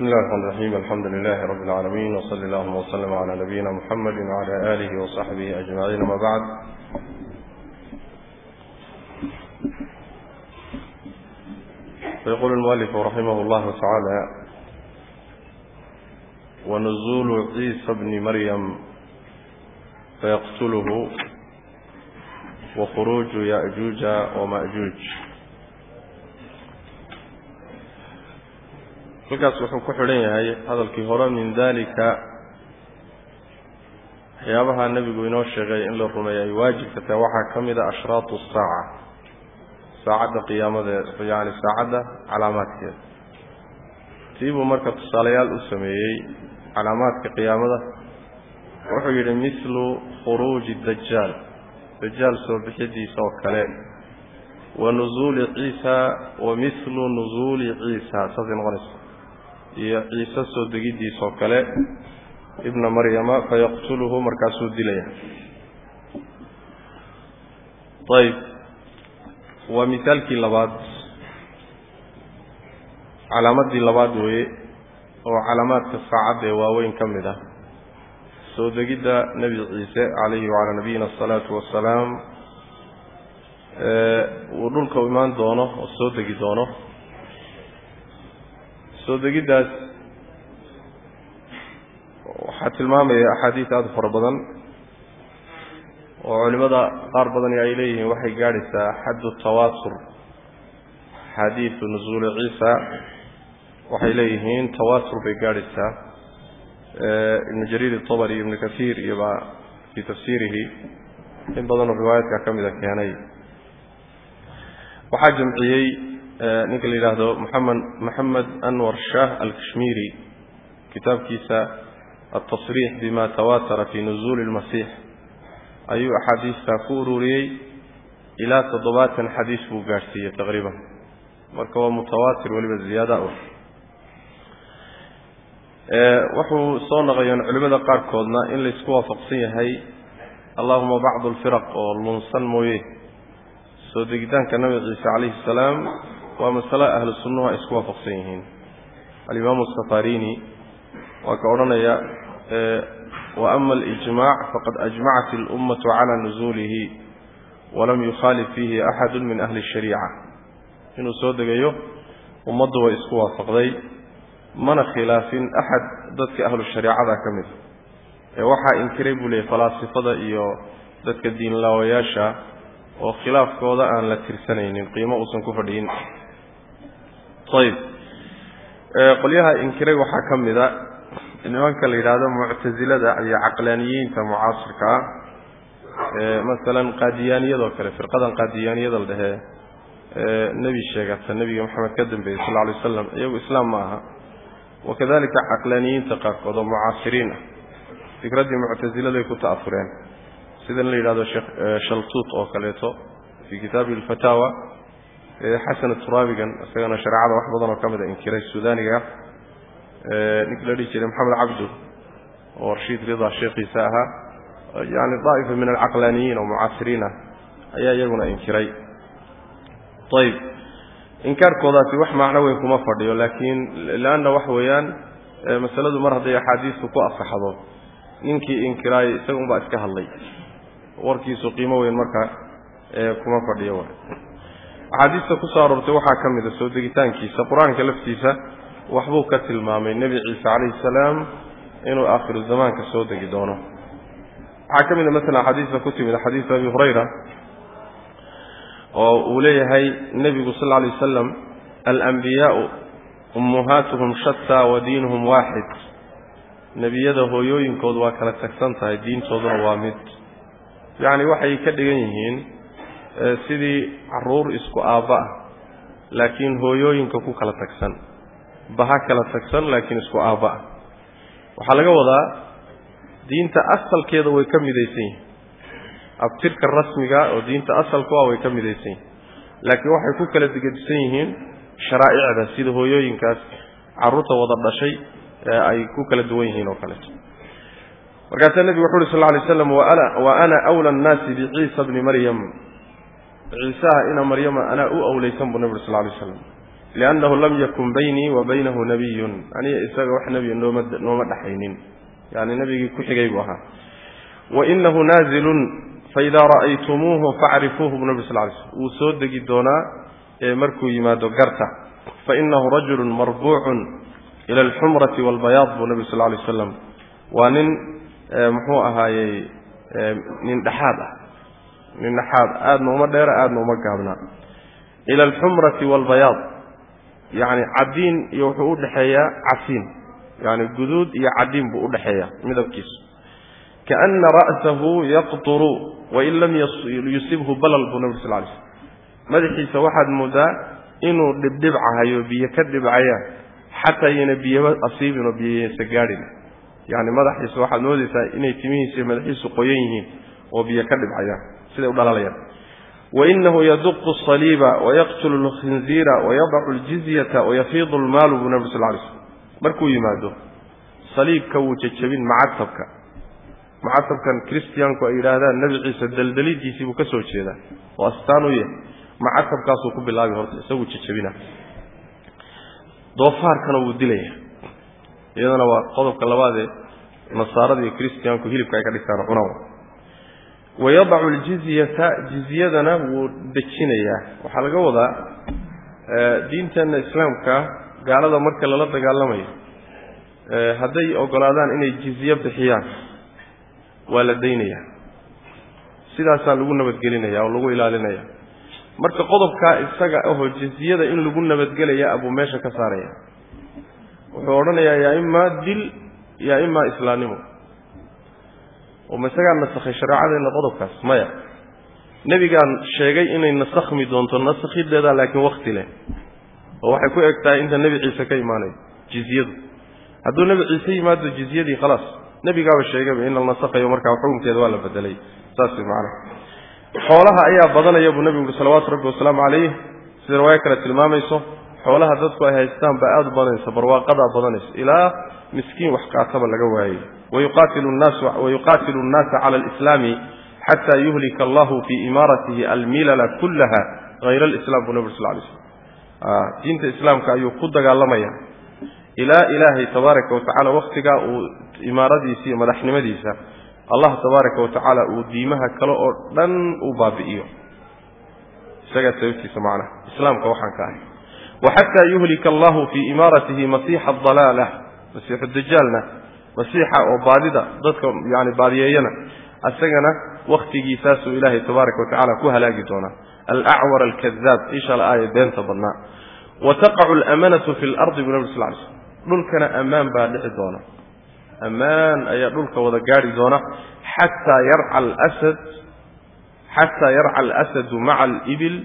بسم الله الرحمن الرحيم. الحمد لله رب العالمين وصلى اللهم وسلم على نبينا محمد وعلى آله وصحبه أجمعين. ما بعد فيقول المؤلف رحمه الله تعالى ونزول عيسى بن مريم فيقتله وخروج يأجوج ومأجوج. Halkaas wuxuu ku xidhan yahay hadalkii hore min dalika waxyaabaha nebigu inoo sheegay in la rumeeyo ay waajibka tahay waxaa ka mid a ashraatu saaca saacadda qiyaamadeed yani saacadda calaamaadkeeda tii buu marka tusaalayaal u sameeyey calaamaadka qiyaamada wuxuu yidhi mislu khuruuji dajaal dajaal soo bixidiisa oo kale wa nuzuuli ciisa wa mislu nuzuuli ciisa saasay noqonaysa iyo ciise soo degidiisa oo kale ibna maryama fayaqtuluhu markaasuu dilaya. Ayb waa misaalkii labaad. Calaamadii labaad weeye oo calaamaadka saacadda ee waaweyn ka mid ah. Soo degidda nebi ciise calayhi wacalaa nabiyina asalaatu wassalaam uu dhulka imaan doono oo soo degi doono soo degiddaas waxaa tilmaamaya axaadiis aada u fara badan oo culimada qaar badani ay leeyihiin waxay gaadhaysaa xaddu tawaatur axaadiisu nusuuli ciisa waxay leeyihiin tawaatur bay gaadhaysaa ibnu jariir itabari ibnu kasiir iyoba fii tafsiirihi in badanoo riwaayaadka ka mida keenay. Waxaa jamciyey ninka la yidhaahdo moxamed moxamed anwar shah alkashmiri. Kitaabkiisa altasriix bima tawaatara fi nuzuuli اlmasiix ayuu axaadiistaa ku ururiyey. Ilaa toddobaatan xadiis buu gaadhsiiyey taqriiban. Marka waa mutawaatir weliba ziyaada u. Wuxuu soo naqayeen culimmada qaarkoodna in laysku waafaqsan yahay allahuma bacdu alfiraq oo lunsan mooye. Soo degitaanka nabi ciise calayhi salaam waa masale ahlu sunnuhu ay isku waafaqsan yihiin alimaamu safarini waa ka odhanaya wa ama alijmac faqad ajmacat اlummatu cala nuzuulihi walam yukhaalif fiihi axadu min ahli الshariica inuu soo degayo ummaddu way isku waafaqday mana khilaafin axad dadka ahlu shariicada ka mid ee waxaa inkiray buu leeyay falaasifada iyo dadka diinlaawayaasha oo khilaafkooda aan la tirsanaynin qiimo uusan ku fadhiyin ayb qolyaha inkiray waxaa ka mida nimanka la yidhaahdo muctasilada iyo caqlaaniyiinta mucaasirka ah masalan qaadiyaaniyadoo kale firqadan qaadiyaaniyada la dhehee nebi sheegata nebiga maxamed ka dambeeyey sal alay waslam iyagu islaam ma aha wakadalika caqlaaniyiinta qaarkood oo mucaasiriin ah fikraddii muctasiladay ku ta'afureen sida la yidhahdo shaltuut oo kaleeto fii kitaabi alfataawa xasan turaabigan isagana shareecada wax badan oo ka mid a inkiray suudaniga ninki la dhihi jiray maxamed cabdu oo rashiid rida sheekhiisa ahaa yani daa'ifa min alcaqlaaniyiin oo mucaasiriin ah ayaa iyaguna inkiray. Ayb inkaarkoodaasi wax macno weyn kuma fadhiyo laakiin leanna wax weeyaan masaladu mar hadday axaadiistu ku asaxdo ninkii inkiraayay isaga unbaa iska hadlay. Warkiisu qiimo weyn marka kuma fadhiyo axaadiista ku soo aroortay waxaa ka mid a soo degitaankiisa qur'aanka laftiisa waxbuu ka tilmaamay nebi ciise calayhi salaam inuu aakhiru zamaanka soo degi doono. Waxaa ka mid a masalan axaadiista ku timid xadiisu abi hurayra oo uu leeyahay nebigu sal alay wasalam alambiyaau ummuhaatuhum shataa wa diinuhum waaxid nebiyada hooyooyinkood waa kala tagsan tahay diintooduna waa mid. Yacni waxay ka dhigan yihiin sidii carruur isku aabba ah laakiin hooyooyinka ku kala tagsan. Baha kala tagsan laakiin isku aabba ah. Waxaa laga wadaa diinta asalkeeda way ka midaysan yihiin. Abtirka rasmiga oo diinta asalku ah way ka midaysan yihiin. Laakiin waxay ku kala digadisan yihiin sharaa'icda sida hooyooyinkaas carruurta wada dhashay ee ay ku kala duwan yihiin oo kaleeto markaasaa nebigu wuxu uhi sal lla alay slam wa ana awla annaasi biciisa bni maryam ciisaha ina maryama anaa u awlaysan buu nebi uri sal lay slam liannahu lam yakun baynii wa baynahu nabiyun aniga isaga wax nebiya nooma nooma dhaxaynin yani nebigii ku xigay buu ahaa. Wa inahu naazilun faidaa ra'aytumuuhu facrifuuhu bu nabi sal lay slm wuu soo degi doonaa ee markuu yimaado garta. Fainahu rajulun marbuucun ila alxumrati waalbayaad buu nabi sal lay wasalam waa nin muxuu ahaayey nin dhexaad ah nin dhexaad aadna uma dheera aadna uma gaabnaa ila alxumrati waalbayaad yacni caddiin iyo wuxuu u dhexeeyaa casiin. Yani guduud iyo caddiin buu udhexeeya midabkiisu. Kaana ra'sahu yaqturu wain lam yusibhu balal buu nabi sal lay slm madaxiisa waxaad moodaa inuu dhibdhibcahayo biyo ka dhibcayaan xataa yayna biyaba asiibin oo biyaysa gaadhin. Yani madaxiisa waxaad moodaysaa inay timihiisa madaxiisu qoyan yihiin oo biyo ka dhibcayaan siday u dhalalayaan wainahu yaduqu asaliiba wayaqtulu lkhinziira wayadacu ljizyata wayafiidu lmaalu buu nabi sal lay slm markuu yimaado saliibka wuu jejabin macatabka macatabkan christiyaanku ay yidhaahdaan nebi ciise daldalidiisii buu ka soo jeedaa. Oo astaan u yahay macatabkaasuu ku bilaabi horta isaguu jejabina doofaarkana wuu dilaya. Iyadana waa qodobka labaadee nasaarada iyo christiyaanku hilibka ay ka dhigtaan cunaa wayadacu aljizyata jizyadana wuu dejinayaa. waxaa laga wadaa diinteenna islaamka gaalada marka lala dagaalamayo. hadday ogolaadaan inay jizye bixiyaan waa la daynayaa sidaasaa lagu nabadgelinaya oo lagu ilaalinaya. marka qodobkaa isaga ahoo jizyada in lagu nabadgelaya abuu meesha ka saaraya. wuxuu odhanayaa yaa imaa dil yaa imaa islaamnimo oo ma isagaa nasakhay shareecadeenna qodobkaas? Maya. Nebigaan sheegay inay nasakhmi doonto nasakhideeda laakiin wakti leh. Oo waxay ku eg inta nebi ciise ka imaanayo jizyadu. Hadduu nebi ciise yimaado jizyadii khalaas nebigaaba sheegayba in la nasakhayo markaa xukunkeeda waa la bedelay. Saas way xoolaha ayaa badanaya buu nebigu salawaatu rabbi wasalaamu calayh sida riwaayo kale tilmaamayso xoolaha dadku ay haystaan baa aada u badanaysa barwaaqadaa badanaysa ilaa miskiin wax qaataba laga waayey wayuqaatilu nnaasa cala alislaami xata yuhlika allahu fii imaaratihi almilala kullaha hayra alislam buu nebi sal slm diinta islaamka ayuu ku dagaalamaya ilaa ilaahay tabaaraka watacala wakhtigaa uu imaaradiisa madaxnimadiisa allah tabaaraka watacaala uu diimaha kale oo dhan uu baabi'iyo isagaa sababtiisa macnaha islaamka waxaan ka ahay waxataa yuhlika allahu fii imaaratihi masiixa adalaala masiixu dajaalna masiixa oo baadida dadka yani baadiyeeyana isagana wakhtigiisaasuu ilaahay tabaaraka watacala ku halaagi doonaa alacwar alkadaab isha la-aaya beenta badnaa. Wa taqacu alamanatu fi lardi bu nabi sal lay slm dhulkana ammaan baa dhici doona. Ammaan ayaa dhulka wada gaari doona. Xataa yarca alasad xataa yarca alasadu maca alibil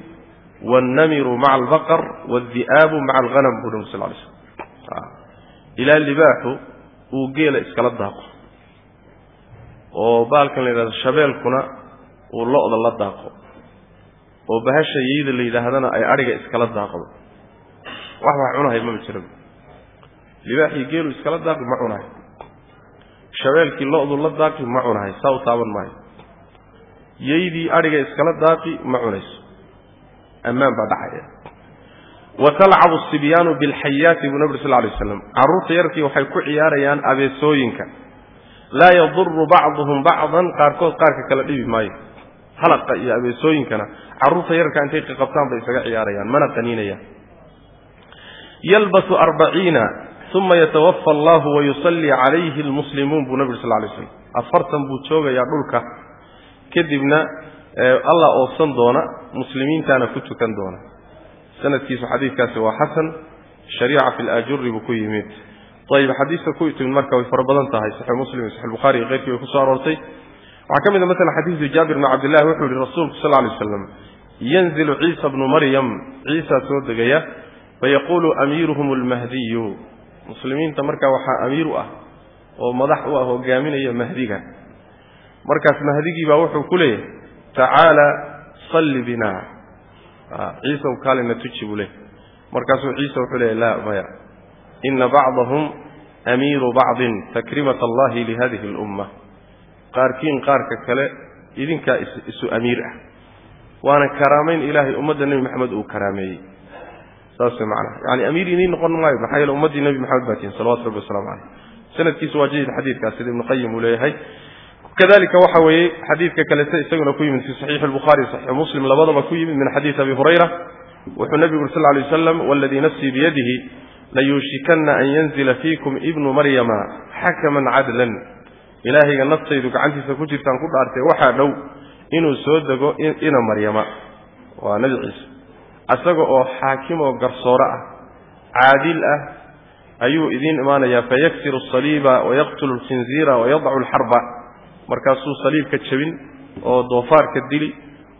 wاnnamiru maca albaqar wاldi'aabu maca alghanam buu nabi sal lay slm ilaa libaaxu uu geela iskala daaqo. Oo baalkan la yidhahdo shabeelkuna uu lo-da la daaqo. Oo bahasha yeyda la yidhaahdana ay adhiga iskala daaqdo. Wax wax cunahay maba jira libaaxii geelu iskala daaqi ma cunahay. Shabeelkii lo-du la daaqi ma cunahay saa u taaban maayo yeydii adhiga iskala daaqi ma cunayso. Ammaan baa dhacaya wa talcabu sibyaanu bilxayaati buu nabi sal lay waslam carruurta yarkii waxay ku ciyaarayaan abeesooyinka. Laa yaduru bacduhum bacdan qaarkood qaarka kala dhibi maayo. Halaqa iyo abeesooyinkana carruurta yarka intay qaqabtaan bay isaga ciyaarayaan mana qaniinayaan yalbasu arbaciina uma yatawafa allahu wayusallii calayhi lmuslimuun buu nabi sal lay slam afartan buu joogayaa dhulka kadibna allah oofsan doona muslimiintaana ku tukan doona sanadkiisu xadiidkaasi waa xasan shariica fi laajuri buu ku yimid. Ayib xadiiska ku timid marka way fara badan tahay saxiix muslim iyo saxix bukhari iyo keyrkii way ku soo aroortay. Waxaa ka mid a masalan xadiisu jaabir bni cabdillahi wuxuu yihi rasuulku sal lay waslam yanzilu ciisa bnu maryam. Ciisa soo degaya fayaquulu amiiruhum almahdiyu. Muslimiinta markaa waxaa amiir u ah oo madax u ah hogaaminaya mahdiga. Markaas mahdigii baa wuxuu ku leeyahay tacaala salli bina ciisa u kaalina tuji buu leeyahy markaasuu ciisa wuxuu leeyahy laa maya ina bacdahum amiiru bacdin takrimat allahi lihadihi alumma qaarkiin qaarka kale idinkaa isu amiir ah. Waana karaamayn ilaahay ummadda nebi maxamed uu karaameeyey. Saas way macnaha. Yani amiir idiin noqon maayo maxaa yeele ummaddii nebi maxamed baa tihin salawatu rabbi waslamu caleyh sanadkiisu waa jayid xadiidkaas sida ibnu qayim uu leeyahay kadalika waxa weeye xadiidka kalete isaguna ku yimid fi saxiixi lbukhari saxiixi muslim labadaba ku yimid min xadiidi abi hurayra wuxuu nebigu uri sal ly waslam waladii nafsii biyadihi layuushikana an yanzila fiikum ibnu maryama xakaman cadlan. Ilaahayga naftaydu gacantiisa ku jirtaan ku dhaartay waxaa dhow inuu soo dego ina maryama. Waa nebi ciise. Isaga oo xaakim oo garsoore ah caadil ah ayuu idiin imaanayaa fayaksiru asaliiba wayaqtulu alkhinziira wayadacu alxarba markaasuu saliibka jebin oo doofaarka dili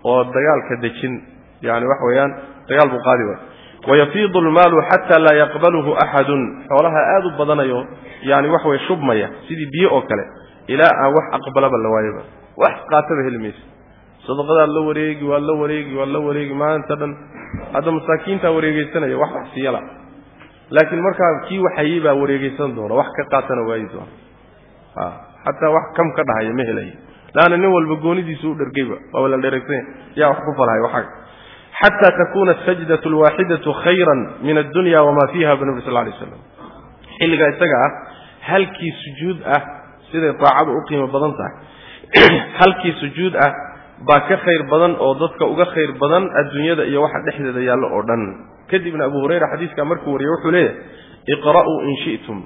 oo dagaalka dejin yani waxa weeyaan dagaal buu qaadi waay wayafiidu almaalu xata laa yaqbaluhu axadun. Xoolaha aada u badanayo yani waxa weye shubmaya sidii biyo oo kale ilaa aan wax aqbalaba la waayaba wax qaataba heli maysa sadaqadaad la wareegi waad la wareegi waad la wareegi maanta dhan hadda masaakiintaa wareegeysanaya wax wax siyala laakiin markaa kii waxayey baa wareegeysan doona wax ka qaatana waayi doona xataa wax kam ka dhahaya ma helayo laanna nin walba goonidiisu u dhergeyba waaba la dhereegsanya yaa wax ku falhay waxaa xata takuna asajdatu alwaaxidatu khayran min addunya wamaa fiiha bu nabi sal lay slam xilligaa isaga ah halkii sujuud ah siday daacadu u qiimo badan tahay. Halkii sujuud ah baa ka khayr badan oo dadka uga khayr badan adduunyada iyo waxa dhexdeeda yaallo oo dhan. Kadibna abu hurayra xadiiskaa markuu wariyey wuxuu leeyahay iqra'uu in shi'tum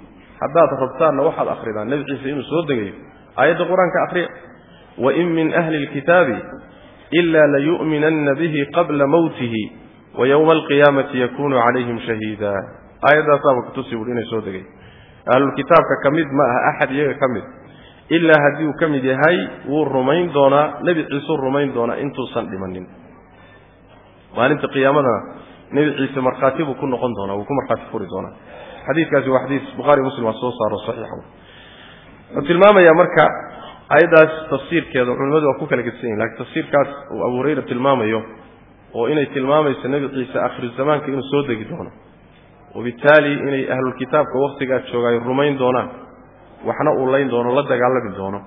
haddaad rabtaanna waxaad akridaan nebi ciise inuu soo degayo aayadda qur'aanka akhriya wain min ahli lkitaabi ila layu'minanna bihi qabla mawtihi wa yowma alqiyaamati yakunu calayhim shahiida. Aayaddaasaaba kutusi buui inay soo degay. Ahlulkitaabka ka mid ma aha axad iyaga ka mid ilaa haddii uu ka mid yahay wuu rumayn doonaa nebi ciisuu rumayn doonaa intuusan dhimanin. Maalinta qiyaamadana nebi ciise markhaati buu ku noqon doonaa wuu ku markhaati furi doonaa xadiidkaasi waa xadiis bukhaari muslim aa soo saaro saxiixa wuxuu tilmaamayaa marka ayaddaas tafsiirkeeda culimmadu waa ku kala gedsan yihiin lakiin tafsiirkaas uu abu hurayra tilmaamayo oo inay tilmaamayso nebi ciise akhiru zamaanka inuu soo degi doono. Wabittaali inay ahlulkitaabka wakhtigaa joogaay rumayn doonaan waxna uu layn doono la dagaalami doono.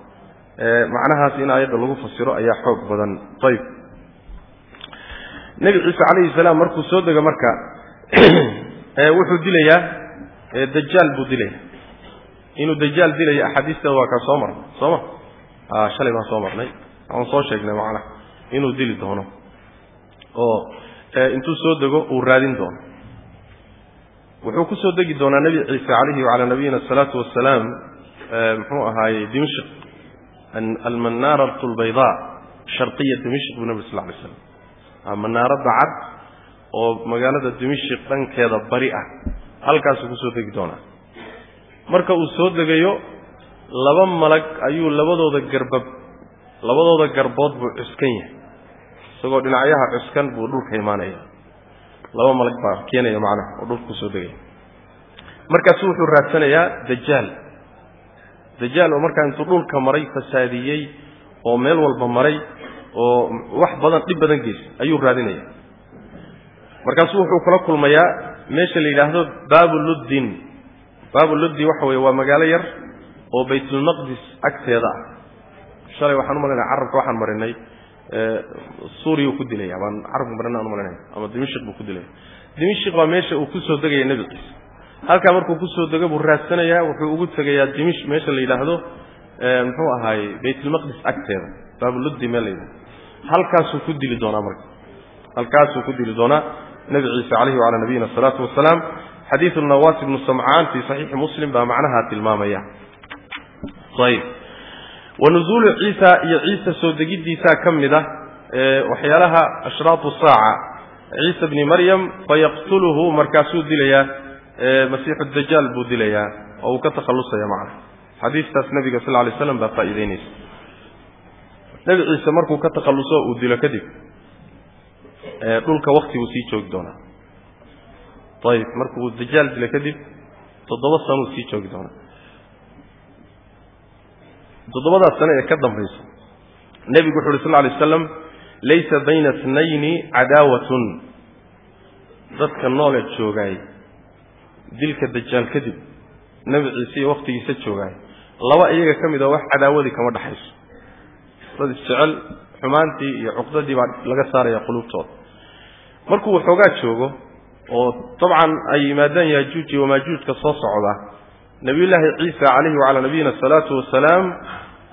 Macnahaas in aayadda lagu fasiro ayaa xoog badan. Ayb nebi ciise calayhi salaam markuu soo dego marka wuxuu dilayaa dajaal buu dilaya inuu dajaal dilayo axaadiisteeda waa kaa soo marnay. Soo ma a shalay baan soo marnay. Aan soo sheegnay macnaha inuu dili doono. Oo intuu soo dego uu raadin doono. Wuxuu ku soo degi doonaa nebi ciise calayhi wacalaa nabiyina asalaatu wassalaam muxuu ahaayey dimashq almanaaratu albaydaa sharqiya dimashq buu nabi sal lay slam manaaradda cad oo magaalada dimashq dhankeeda bari ah halkaasuu ku soo degi doonaa. Marka uu soo degayo laba malag ayuu labadooda garbab labadooda garbood buu cuskan yahay. Isagoo dhinacyaha cuskan buu dhulka imaanaya. Laba malag baa keenaya macnaha oo dhulka ku soo degaya markaasu wuxuu raadsanayaa dajaal. Dajaal oo markaa intuu dhulka maray fasaadiyey oo meel walba maray oo wax badan dhib badan geystay ayuu raadinaya markaasu wuxuu kula kulmayaa meesha la yidhaahdo baabu luddin. Baabu luddi waxa weye waa magaalo yar oo baytulmaqdis agteeda ah. Shalay waxaan u malinaya carabka waxaan marinay suuriya ku dilaya baan carabka marina aan umalinaya ama dimashik buu ku dilaya. Dimashik waa meesha uu ku soo degaya nebi ciise halkaa markuu ku soo dego buu raadsanayaa wuxuu ugu tegayaa dimish meesha la yidhaahdo muxuu ahaayey baytulmaqdis agteeda. Baabuluddi meel la yidhahdo halkaasuu ku dili doonaa marka. Halkaasuu ku dili doonaa nebi ciise calayhi wacalaa nabiyina asalaatu wasalaam xadiidu nawaas ibnu samcaan fii saxiixi muslim baa macnaha tilmaamaya. Ayb wanuzuulu ciisa iyo ciisa soo degiddiisaa ka mid ah waxyaalaha ashraatu saaca. Ciisa bni maryam fayaqtuluhu markaasuu dilayaa masiixu dajaal buu dilayaa oo uu ka takhallusaya macna. Xadiistaas nebiga sal lay slam baa faa'iideynaysa. Nebi ciise markuu ka takhalluso uu dilo kadib dhulka wakti buu sii joogi doonaa. Ayib markuu dajaal dilo kadib toddoba sanuu sii joogi doonaa. Toddobadaas sane ee ka dambaysa nebigu wuxu uhi sal lay aslam laysa bayna tnayni cadaawatun. Dadka noole joogaay dilka dajaal kadib nebi ciise iyo wakhtigiisa joogaay. Laba iyaga ka mid a wax cadaawadii kama dhexayso dad isjecel xumaantii iyo cuqdadii baa laga saaraya quluubtooda markuu waxoogaa joogo oo dabcan ay yimaadaan yaajuuj iyo wamaajuujka soo socda nebiyullaahi ciisa calayhi wacalaa nabiyina asalaatu wasalaam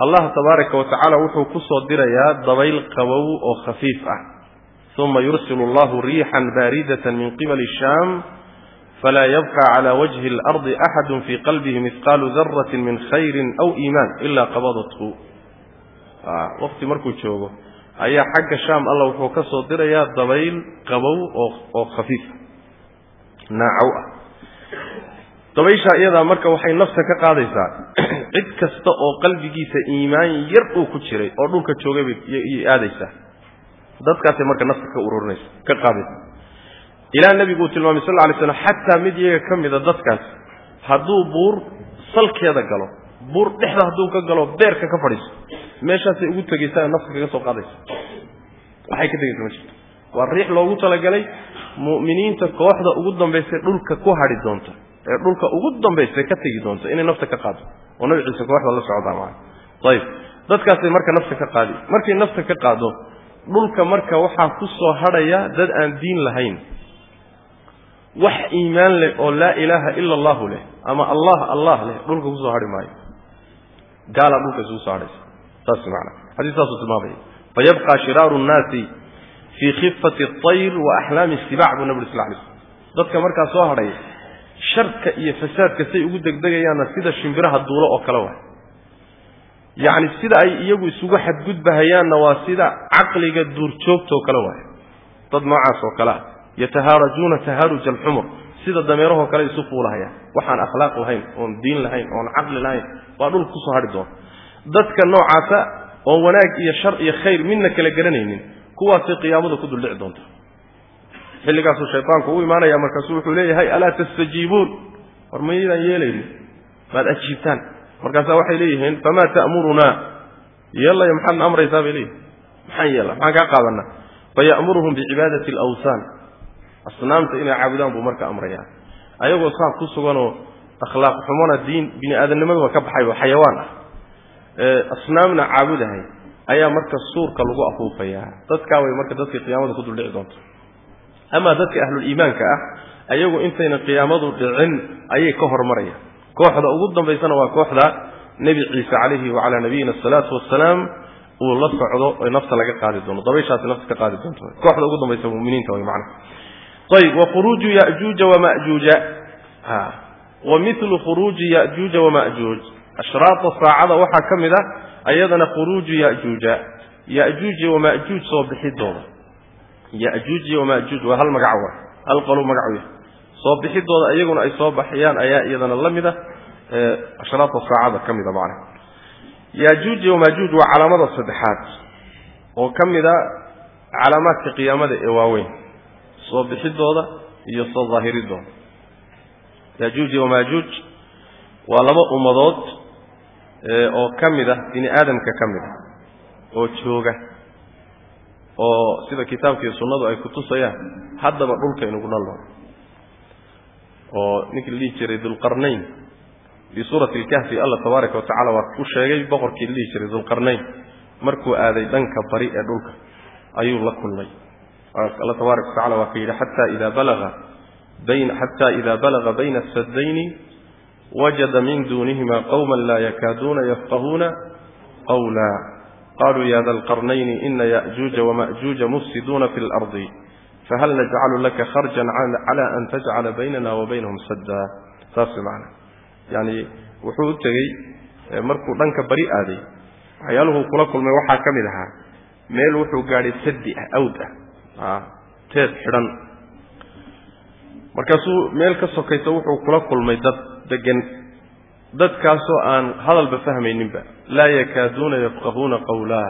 allah tabaaraka wa tacaala wuxuu ku soo dirayaa dabayl qabow oo khafiif ah. Uma yursilu allahu riixan baaridatan min qibali shaam falaa yabqa cala wajhi alardi axadu fii qalbihi mihqaalu daratin min khayrin aw iimaan ilaa qabadathu waqti markuu joogo ayaa xagga shaam alla wuxuu ka soo dirayaa dabayl qabow oo oo khafiif naacow ah. Dabayshaa iyadaa marka waxay nafta ka qaadaysaa. Cid kasta oo qalbigiisa iimaan yar uu ku jiray oo dhulka joogay bay aadaysaa. Dadkaasay marka nafta ka ururinaysa ka qaadaysa. Ilaa nebigu uu tilmaamay sal lla lay slam xataa mid iyaga ka mida dadkaas hadduu buur salkeeda galo buur dhexda hadduu ka galo beerka ka fadhiiso meeshaasay ugu tegaysaa nafta kaga soo qaadaysa waxay ka tegaysa ma waa riix loogu talagalay mu'miniinta kooxda ugu dambaysay dhulka ku hadhi doonta ee dhulka ugu dambaysay ka tegi doonta inay nafta ka qaado. Oo nabi ciise kooxda la socdaa maa ayib dadkaasay marka nafta ka qaadi markay nafta ka qaado dhulka marka waxaa ku soo hadhaya dad aan diin lahayn wax iimaan leh oo laa ilaaha ila allahu leh ama allah allah leh dhulka ku soo hadhi maayo gaalaa dhulka isugu soo hadhaysa saas maana xadiis saasuu tilmaamaya fayabqa shiraaru nnaasi fii khifati اطayr wa axlaami sibac buu nabig sal lay slm dadka markaa soo hadhaya sharka iyo fasaadka say ugu degdegayaanna sida shimbiraha duulo oo kale waay. Yacni sida ay iyagu isugu xadgudbahayaanna waa sida caqliga duurjoogtoo kale waay. Dad noocaas oo kale ah. Yatahaarajuuna tahaaruj alxumur sida dameerahoo kale isu fuulahayaan waxaan akhlaaq lahayn oon diin lahayn oon caqli lahayn waa dhulka ku soo hadhi doona dadka noocaasa oon wanaag iyo shar iyo khayr midna kala garanaynin kuwaasay qiyaamada ku duldhici doonta xilligaasuu shaytaanku u imaanaya markaasuu wuxuu leeyahay alaa tastajiibuun? War maydaan yeelayni maad ajiibtaan. Markaasaa waxay leeyihiin famaa ta'murunaa? Yeellaya maxaadna amraysaa? bay leeyihiin maxaan yeella maxaan kaa qaadanaa? Faya'muruhum bicibaadati alawsaan asnaamta inay caabudaan buu marka amrayaa. Ayagoo saa ku suganoo akhlaaq xumona diin bini aadamnimadaba ka baxay oo xayawaan ah. Asnaamna caabudahay ayaa marka suurka lagu afuufayaa. Dadkaa way marka dadkii qiyaamada ku duldhici doonta amaa dadka ahluliimaanka ah ayagu intayna qiyaamadu dhicin ayay ka hormarayaan. Kooxda ugu dambaysana waa kooxda nebi ciise calayhi wacalaa nabiyina asalaatu wasalaam uu la socdo oy nafta laga qaadi doono. Dabayshaasi nafta ka qaadi doonto. Kooxda ugu dambaysa muminiinta way macana ayib wa khuruuju yajuuja wamajuuja wa milu khuruuji yajuuja wamajuuj ashraata saacada waxaa ka mid a ayadana khuruuju yajuuja yajuuj iyo wamajuuj soo bixidooda yajuuj iyo wamajuuj waa hal magac wa hal qolu magacu yahay soo bixidooda iyaguna ay soo baxayaan ayaa iyadana la mid a ashraata saacada ka mida macna yajuuj iyo wamajuuj waa calaamada saddexaad oo ka mid a calaamaadka qiyaamada ee waaweyn soo bixidooda iyo soo daahiridooda yajuuj iyo wamajuuj waa laba ummadood oo ka mid ah bini aadamka ka mid ah oo jooga oo sida kitaabkiiyo sunnadu ay ku tusayaan haddaba dhulka inugu nalnool oo ninkii la dhihi jiray dulqarnayn fii suurati alkahfi allah tabaaraka wa waa ku sheegay boqorkii la dhihi jiray dulqarnayn markuu aaday dhanka bari ee dhulka ayuu la kulmay alla tabaaraka wa tacala waa ka yidhi xata ida balaga bayn xata ida balaga bayna asadayni wajada min duunihima qawma laa yakaaduuna yafqahuuna qawla. Qaluu ya da lqarnayni ina yajuuja wamajuuja mufsiduuna fi lardi fahal najcalu laka kharjan cala an tajcala baynana wa baynahum sadda. Saas way macana yani wuxuu u tegey markuu dhanka bari aaday waxyaaluhuu kula kulmay waxaa ka mid ahaa meel wuxuu gaadhay sadi ah awd ah teed xidhan. Markaasuu meel ka sokaysa wuxuu kula kulmay dad degan dadkaasoo aan hadalba fahmayninba. Laa yakaaduuna yafqahuuna qawlaa.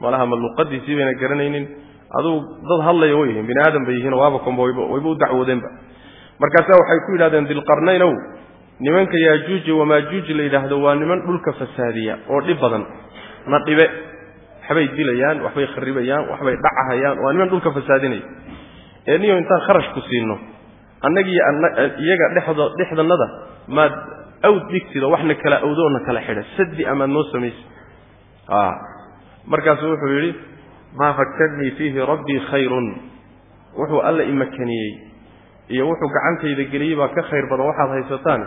Malaha ma luqadiisii bayna garanaynin. Adugu dad hadlaya way yihiin bini aadam bay yihiin waaba komba wayba u dacwoodeenba markaasaa waxay ku yidhahdeen dilqarnaynow nimanka yaajuuji wamaajuuji la yidhaahdo waa niman dhulka fasaadiya oo dhib badan. Na dhibe waxbay dilayaan waxbay kharibayaan waxbay dhacahayaan waa niman dhulka fasaadinaya ee niyo intaan kharash siino. Annagiiyo iyaga dhexdo dhexdannada maad awd dhigtid waxna kala awdoona kala xidha. Sadi amaad noo samaysa. Markaasu wuxuu yidhi maa fakarnii fiihi rabbii khayrun. Wuxuu alla imakaniyey. Iyo wuxuu gacantayda geliyey baa ka khayr badan waxaad haysataan.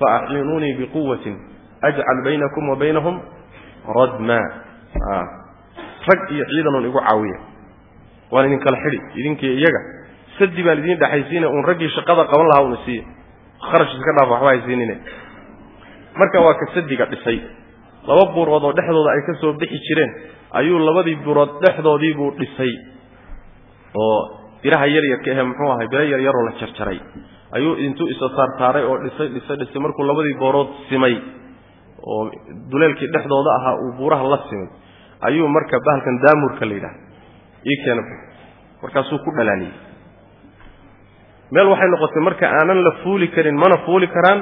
Fa axiinuunii biquwatin ajcal baynakum wa baynahum radma rag iyo ciidanuun igu caawiya. Waan idin kala xidhi idinkiiyo iyaga. Sadi baan idiin dhexaysiina uun raggii shaqada qaban lahaa una siiya kharash iska dhaaf waxba haysiinine marka waa ka sadiga dhisay. Laba buurood oo dhexdooda ay ka soo bixi jireen ayuu labadii buurood dhexdoodiibuu dhisay. Oo biraha yaryarka ahe muxuu ahay biro yaryaroo la jarjaray ayuu intuu isa saartaaray oo dhisay dhisay dhisay markuu labadii boorood simay. Oo duleelkii dhexdooda ahaa uu buuraha la simay ayuu marka bahalkan daamurka la yidhaha ii keena markaasuu ku dhalaaliyey meel waxay noqotay marka aanan la fuuli karin mana fuuli karaan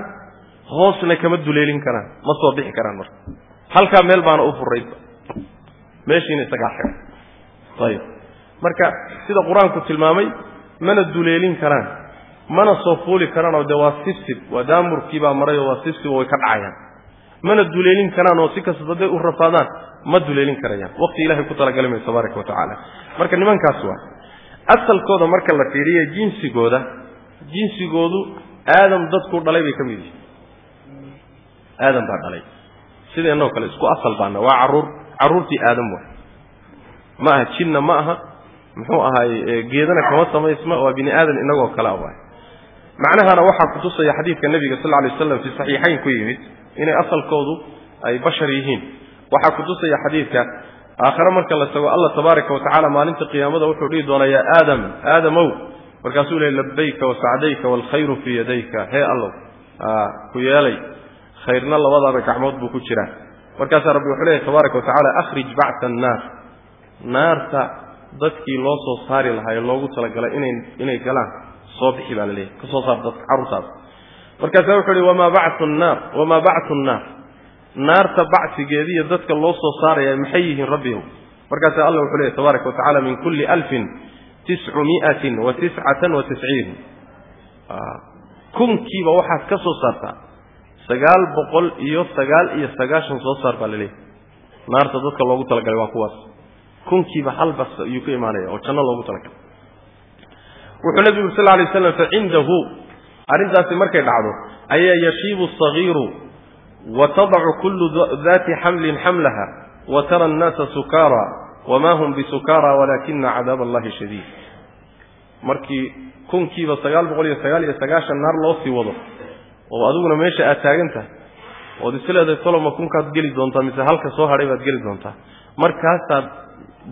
hoosna kama duleelin karaan ma soo bixi karaan marka. Halkaa meel baana u furaydba meeshiina isagaa xidhay ayib. Marka sida qur'aanku tilmaamay mana duleelin karaan mana soo fuuli karaanoo dee waa sibsib waa daamurkiibaa maray oo waa sibsib way ka dhacayaan. Mana duleelin karaan oo si kasta hadday u rafaadaan ma duleelin karayaan. Waqti ilahay ku talagali mayo tabaaraka wa tacaala. Marka nimankaas waa asalkooda marka la fiiriya jinsigooda jinsigoodu aadam dadkuu dhalay bay ka mid yihiin. Aadam baa dhalay. Sideennoo kale isku asal baana. Waa carruur carruurtii aadam waay ma aha jinna ma aha. Muxuu ahaay geedana kama samaysma waa bini aadan inagoo kale waay macnahana waxaa kutusaya xadiidka nebiga sal lla alay waslam fi saxiixayn ku yimid inay asalkoodu ay bashar yihiin waxaa kutusaya xadiidka. Aakhare marka la tago allah tabaaraka wa maalinta qiyaamada wuxuu dhihi doonaa yaa aadam aadamow markaasuu lehy labayka wasacdayka waalkhayru fii yadayka. Hee allow ku yeelay khayrna labadaada gacmood buu ku jiraa. Markaasaa rabbi wuxuu leeyahy tabaaraka wa akhrij bacta annaar. Naarta dadkii loo soo saari lahaa ee loogu talagalay inay inay galaan soo bixi baa la leeyahy ka soo saar dadka carruurtaas markaasaa wuxuu uhi wamaa bactu nnaar wamaa bactu nnaar naarta bacsigeediiyo dadka loo soo saaraya maxay yihiin rabbiyow markaasaa alla wuxuu leeyahy tabaaraka wa tacala min kulli alfin tiscu mi'atin wa tiscatan wa tisciin. Kunkiiba waxaad ka soo saartaa. Sagaal boqol iyo sagaal iyo sagaashan soo saar baa la leeyahy naarta dadka loogu talagalay waa kuwaas. Kunkiiba hal bas ayuu ka imaanaya oo janno loogu talagalay. Wuxuu nebigu sal lla alay waslam facindahu arrintaasi markay dhacdo ayaa yashiibu asagiiru wa tadacu kullu daati xamlin xamlaha wa tara annaasa sukaara wama hum bisukaara walaakina cadaab allahi shadiid markii kunkiiba sagaal boqol iyo sagaal iyo sagaashan naar loo sii wado oo adiguna meesha aad taagan ood isleedahay toloma kunkaad geli doontaa mise halka soo hadhay baad geli doontaa markaasaad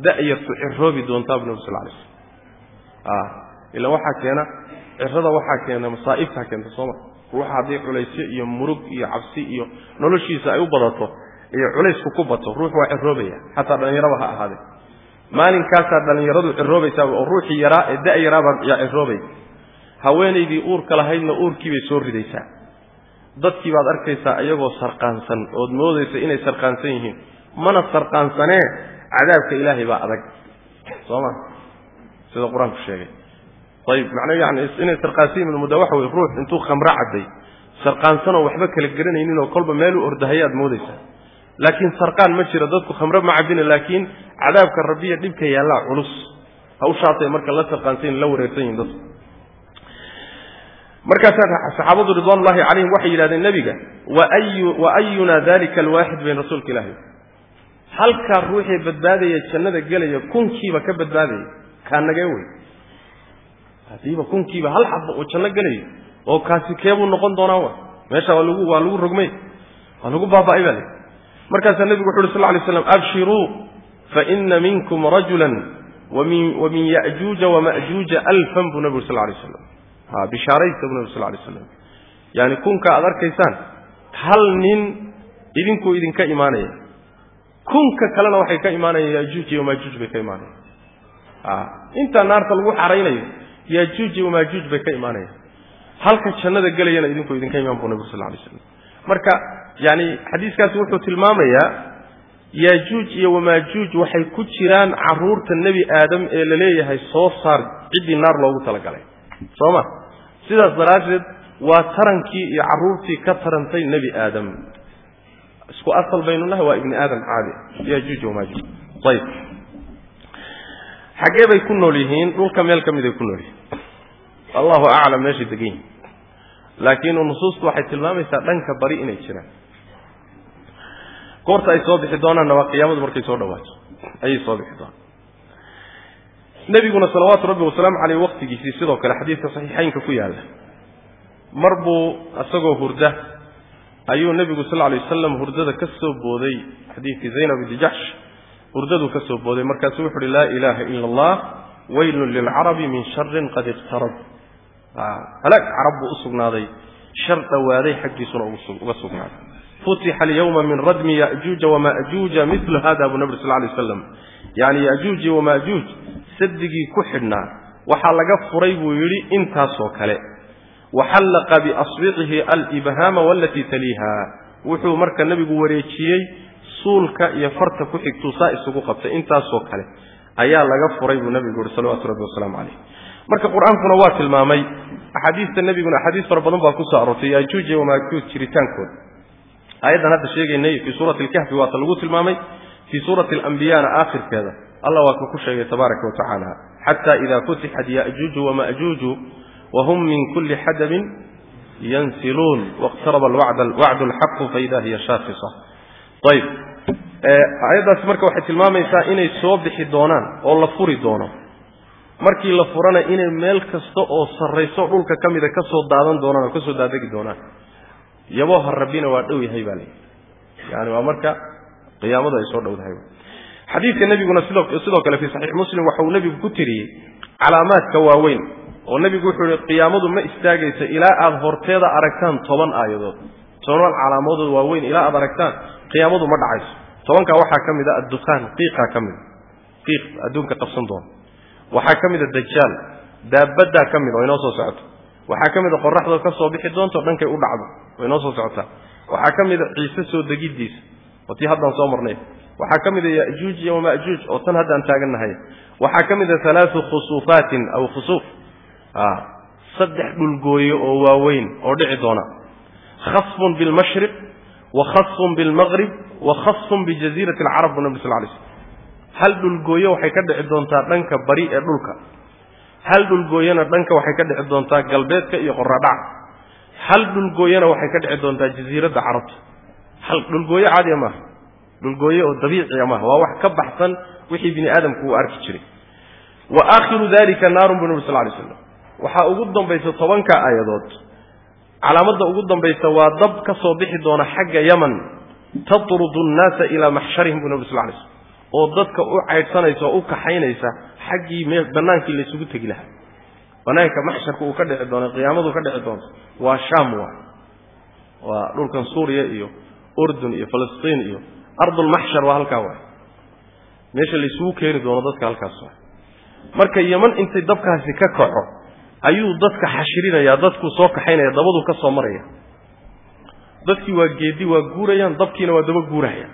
da'yartu ciroobi doontaa bu nabi sal lay slm ila waxaa keena cirada waxaa keena masaa'ibtaa keenta sooma ruuxa haddii culaysyo iyo murug iyo cabsi iyo noloshiisa ay u badato iyo culaysku ku bato ruux waa ciroobaya xataa dhallinyaraba ha ahaadee maalinkaasaa dhallinyaradu ciroobaysaaba oo ruuxii yaraa ee da' yaraabaa yaa ciroobay haweenaydii uurka lahaydna uurkiibay soo ridaysaa. Dadkii baad arkaysaa iyagoo sarqaansan ood moodaysa inay sarqaansan yihiin. Mana sarqaansanee cadaabka ilaahay baa adag. Soo ma? Sida qur'aanku sheegay ayib macnaa yani inay sarqaansan yihiin mudda waxa weye ruux intuu khamro cadday sarqaansanoo waxba kala garanaynin oo kolba meeluu ordahayaad moodaysaa laakiin sarqaan ma jiro dadku khamro ma cabina laakiin cadaabka rabbiya dhibka yaallaa culus. Hawshaasay marka la sarqaansan la wareersan yihiin dadku. Markaasaa saxaabadu ridwanullahi calayhim waxay yidhahdeen nebiga wa ayuna dalika alwaaxid bayn rasuulka ilaahi. Halkaa ruuxii badbaadaya jannada gelaya kunkiiba ka badbaadaya kaa nagee wey haddiiba kunkiiba hal xaba oo janno gelayo oo kaasi keebuu noqon doonaa wa? Meesha waa lagu waa lagu rogmay waa lagu baaba'ay baa lii markaasaa nebigu wuxu uhi sal ly slam abshiruu faina minkum rajulan wamin ya'juuja wama'juuja alfan buu nebigu sal lay slam ha bishaaraysta buu nebigu sal lay slam yaani kunka aad arkaysaan hal nin idinkuu idinka imaanaya. Kunka kalena waxay ka imaanayaan yaajuuj iyo maajuuj bay ka imaanayaan intaa naarta lagu xaraynayo yaajuuj iyo maajuuj bay ka imaanayaan. Halka jannada gelayana idinku idinka imaan buu nebigu sal lay slam marka yani xadiiskaasi wuxuu tilmaamayaa yaajuuj iyo wamaajuuj waxay ku jiraan carruurta nebi aadam ee la leeyahay soo saar ciddii naar loogu talagalay. Soo ma? Sidaas daraaddeed waa tarankii iyo carruurtii ka tarantay nebi aadam. Isku asal baynu nahay waa ibni aadam caadi. Yaajuuj wamaajuuj ayib xaggee bay ku nool yihiin dhulka meel ka miday ku nool yihiin. Allahu aclam meeshay degan yihiin laakiin nusuustu waxay tilmaamaysaa dhanka bari inay jiraan. Goorta ay soo bixi doonaanna waa qiyaamadu markay soo dhawaato. Ayay soo bixi doonaan. Nebiguna salawaatu rabbi wasalaamu caleyh waktigiisii sidoo kale xadiidka saxiixaynka ku yaalla. Mar buu isagoo hurda ayuu nebigu sal lla lay wasalam hurdada ka soo booday xadiidkii zaynab ibni jaxsh hurdaduu ka soo booday markaasuu wuxu uhi laa ilaaha ila allah weylun lilcarabi min sharin qad iqtarab. Halaag carab buu u sugnaaday shar dhowaaday xaggiisuna uga sugnaaday. Futixa alyawma min radmi yajuuja wamajuuja milu hada buu nabri sal lay waslam yani yajuuji wamajuuj sadigii ku xidhnaa. Waxaa laga furay buu yidhi intaasoo kale. Waxallaqa biasbicihi alibhaama walatii taliiha wuxuu marka nebigu wareejiyey suulka iyo farta ku xigtuu saa isugu qabtay. Intaasoo kale ayaa laga furay buu nebigu yihi salawatu rabbi wasalaamu caleyh marka qur'aankuna waa tilmaamay axaadiista nebiguna axaadiis fara badan baa ku soo aroortay yajuuj iyo wamaajuuj jiritaankooda. Aayaddan hadda sheegaynay fii suurati alkahfi waata lagu tilmaamay fii suurati alambiyana aakhirkeeda. Allah waa ku ku sheegay tabaaraka wa tacaala. Xata ida futixat yajuuju wamajuuju wahum min kuli xadabin yansiluun. Wاqtaraba wacdu alxaqu faida hiya shaakisa ayb. Aayaddaasi marka waxay tilmaamaysaa inay soo bixi doonaan oo la furi doono. Markii la furana inay meel kasta oo sarrayso dhulka ka mida ka daadan doonaan oo ka soo daadegi doonaan. Yabooha rabbina waa dhow yahay baa layidhi yani waa marka qiyaamadu ay soo dhowdahay xadiidka nebiguna sidoo kale fii saxiix muslim waxa uu nebigu ku tiriyey calaamaadka waaweyn oo nebigu wuxuu yihi qiyaamadu ma istaagayso ilaa aada horteeda aragtaan toban aayadood. Toban calaamadood waaweyn ilaa aad aragtaan qiyaamadu ma dhacayso. Tobankaa waxaa ka mid a addukhaan qiiqaa ka mida qiiq adduunka qabsan doona waxaa ka mid a dajaal daabaddaa ka mid oo inoo soo socoto. Waxaa ka mid a qoraxdoo ka soo bixi doonto dhankay u dhacdo oo inoo soo socotaa waxaa ka mid a ciise soo degiddiisa oo tii haddaan soo marnay waxaa ka mid a yajuuj iyo wamajuuj oo tan haddaan taagannahay waxaa ka mid a halaatu khusuufaatin aw khusuuf. Saddex dhulgooye oo waaweyn oo dhici doona. Khasfun bilmashriq wa khasfun bilmaqrib wa khasfun bijaziirati alcarab bu nabi sal lay slm hal dhulgooye waxay ka dhici doontaa dhanka bari ee dhulka? Hal dhulgooyena dhanka waxay ka dhici doontaa galbeedka iyo qoradhaca hal dhulgooyena waxay ka dhici doontaa jaziiradda carabta? Hal dhulgooye caadiya maaha dhulgooye oo dabiiciya maaha waa wax ka baxsan wixii bini aadamku uu arki jiray. Wa aakhiru dalika naarun bu nabi sal lay slam waxaa ugu dambaysa tobanka aayadood calaamadda ugu dambaysa waa dab ka soo bixi doona xagga yaman tatrudu nnaasa ilaa maxsharihim bu nabi sal lay slm oo dadka u caydhsanaysa oo u kaxaynaysa xaggii bannaankii laysugu tegi lahaa. Bannaanka maxsharka uu ka dhici doono qiyaamadu ka dhici doonto waa shaam waa. Waa dhulkan suuriya iyo urdun iyo falastiin iyo ardulmaxshar waa halkaa waay. Meesha laysugu keeni doono dadka halkaas waay. Marka yeman intay dabkaasi ka kaco ayuu dadka xashirinayaa dadkuu soo kaxaynaya dabaduu ka soo maraya. Dadkii waa geedi waa guurayaan dabkiina waa daba guurahaya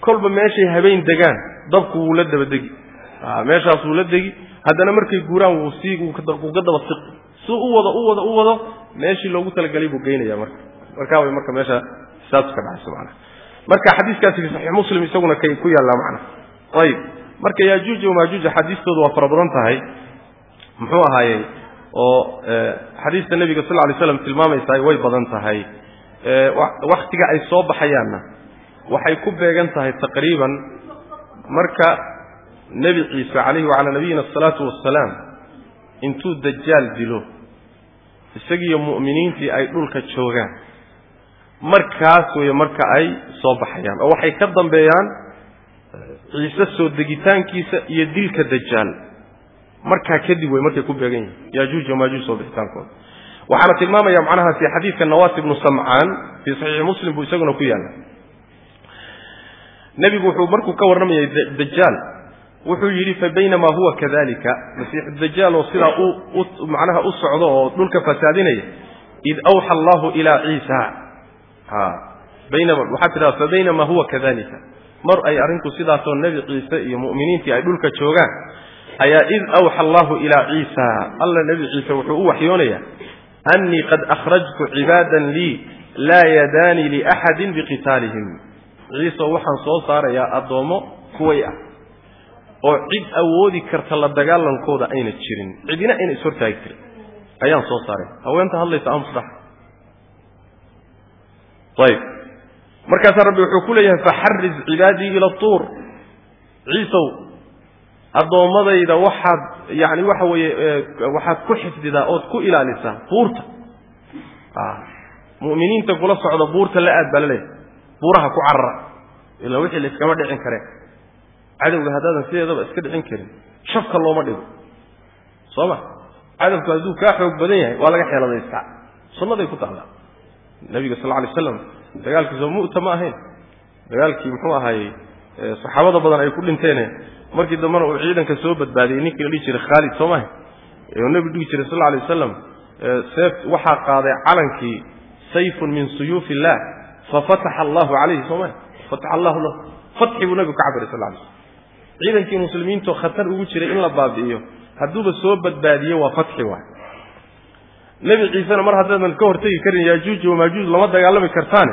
kolba meeshay habeen degaan dabku wuu la daba degi. Meeshaas wuu la degi. Haddana markay guuraan wuu sii wuu ka daba siqi. Si u wado u wado u wado meeshii loogu talagelay buu geynaya marka. Markaa way marka meesha saas ka dhacayso macana marka xadiiskaasi fi saxiix muslim isaguna kay ku yaallaa macna. Ayib marka yaajuuj wamaajuuj axaadiistoodu waa fara badan tahay muxuu ahaayey oo xadiista nebiga sal ly slam tilmaamaysaa way badan tahay. Waktiga ay soo baxayaanna waxay ku beegan tahay taqriiban marka nebi ciise calayhi wacalaa nabiyina asalaatu wassalaam intuu dajaal dilo isagiiyo mu'miniintii ay dhulka joogaan markaas weeye marka ay soo baxayaan. Oo waxay ka dambeeyaan ciise soo degitaankiisa iyo dilka dajaal markaa kadib wey markay ku beegan yihiin yaajuuj wamaajuuj soo bixitaankooda waxaana tilmaamaya macnahaasi xadiidka nawaas ibnu samcaan fii saxiixi muslim buu isaguna ku yaalla nebigu wuxuu markuu ka warramayay dajaal wuxuu yidhi fa baynamaa huwa kadalika masiixu dajaal oo sidaa macnaha u socdo oo dhulka fasaadinaya id awxa allahu ilaa ciisa. Baynama waxaa tidhahda fa baynamaa huwa kadalika mar ay arrinku sidaasoo nebi ciise iyo mu'miniintii ay dhulka joogaan ayaa id awxa allahu ilaa ciisa. Alla nebi ciise wuxuu u waxyoonayaa annii qad akhrajtu cibaadan lii laa yadaani liaxadin biqitaalihim. Ciise waxaan soo saarayaa addoommo kuway ah oo cid awoodi karta la dagaalankooda ayna jirin. Cidina ayna ishortaagi karin. Ayaan soo saaray. Haweenta hadlaysa amusdax ayib markaasaa rabbi wuxuu ku leeyahay faxariz cibaadii ila tuur. Ciisow addoommadayda waxaad yani waxa weeye waxaad ku xifdidaa ood ku ilaalisaa buurta. Mu'miniinta kula socda buurta la aad baa la leeyahay. Buuraha ku carara. Ilaa wixii la iskama dhicin kareen cadowga haddaadan sideedaba iska dhicin karin. Shafka looma dhigo. Soo ma cadowku hadduu kaa xoog badan yahay waa laga xeeladaystaa. Sunnaday ku taallaa. Nabiga sal alay slam dagaalkiisoo mu'ta ma ahayn. Dagaalkii muxuu ahaayey saxaabada badan ay ku dhinteene markii dambena uu ciidanka soo badbaadiyey ninkii la dhihi jiray khaalid soo maha u nebigu jiray sal alay wasalam seef waxaa qaaday calankii sayfun min suyuufi illah fafataxa allahu calayhi soo fataxa allahu lahu. Fatxi buu nebigu ka cabiray sal alay slam ciidankii muslimiintoo khatar ugu jiray in la baabi'iyo hadduuba soo badbaadiyo waa fatxi waay. Nebi ciisena mar haddaadan ka hortegi karin yaajuuj wamaajuuj lama dagaalami kartaane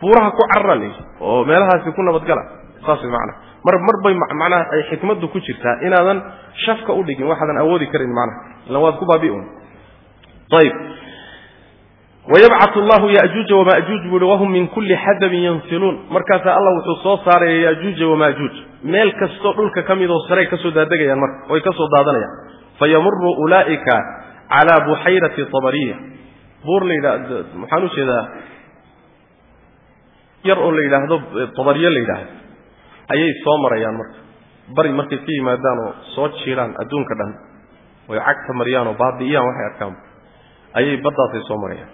buuraha ku layidhi oo meelahaasi ku nabadgala saas way mar mar bay macnaha ay xikmaddu ku jirtaa inaadan shafka u dhigin waxaadan awoodi karin macnaha. Ilan waad ku baabi'un. Ayib wayabcatu allahu yaajuuja wamaajuuj buu ihi wahum min kulli xadabin yansiluun. Markaasaa allah wuxuu soo saaraya yaajuuja wamaajuuj meel kastoo dhulka ka midoo saray ka soo daadegayaan marka oy ka daadanayaan. Fayamuru ulaa'ika calaa buxayrati tabariya. Buur la yidhaahdo maxaan u yar oo la yidhaahdo tabariye la yidhaahdo ayay soo marayaan marka. Bari markay ka yimaadaan oo soo jiiraan adduunka dhan oy cagta mariyaan oo baabi'iyaan waxay arkaan. Ayay baddaasay soo marayaan.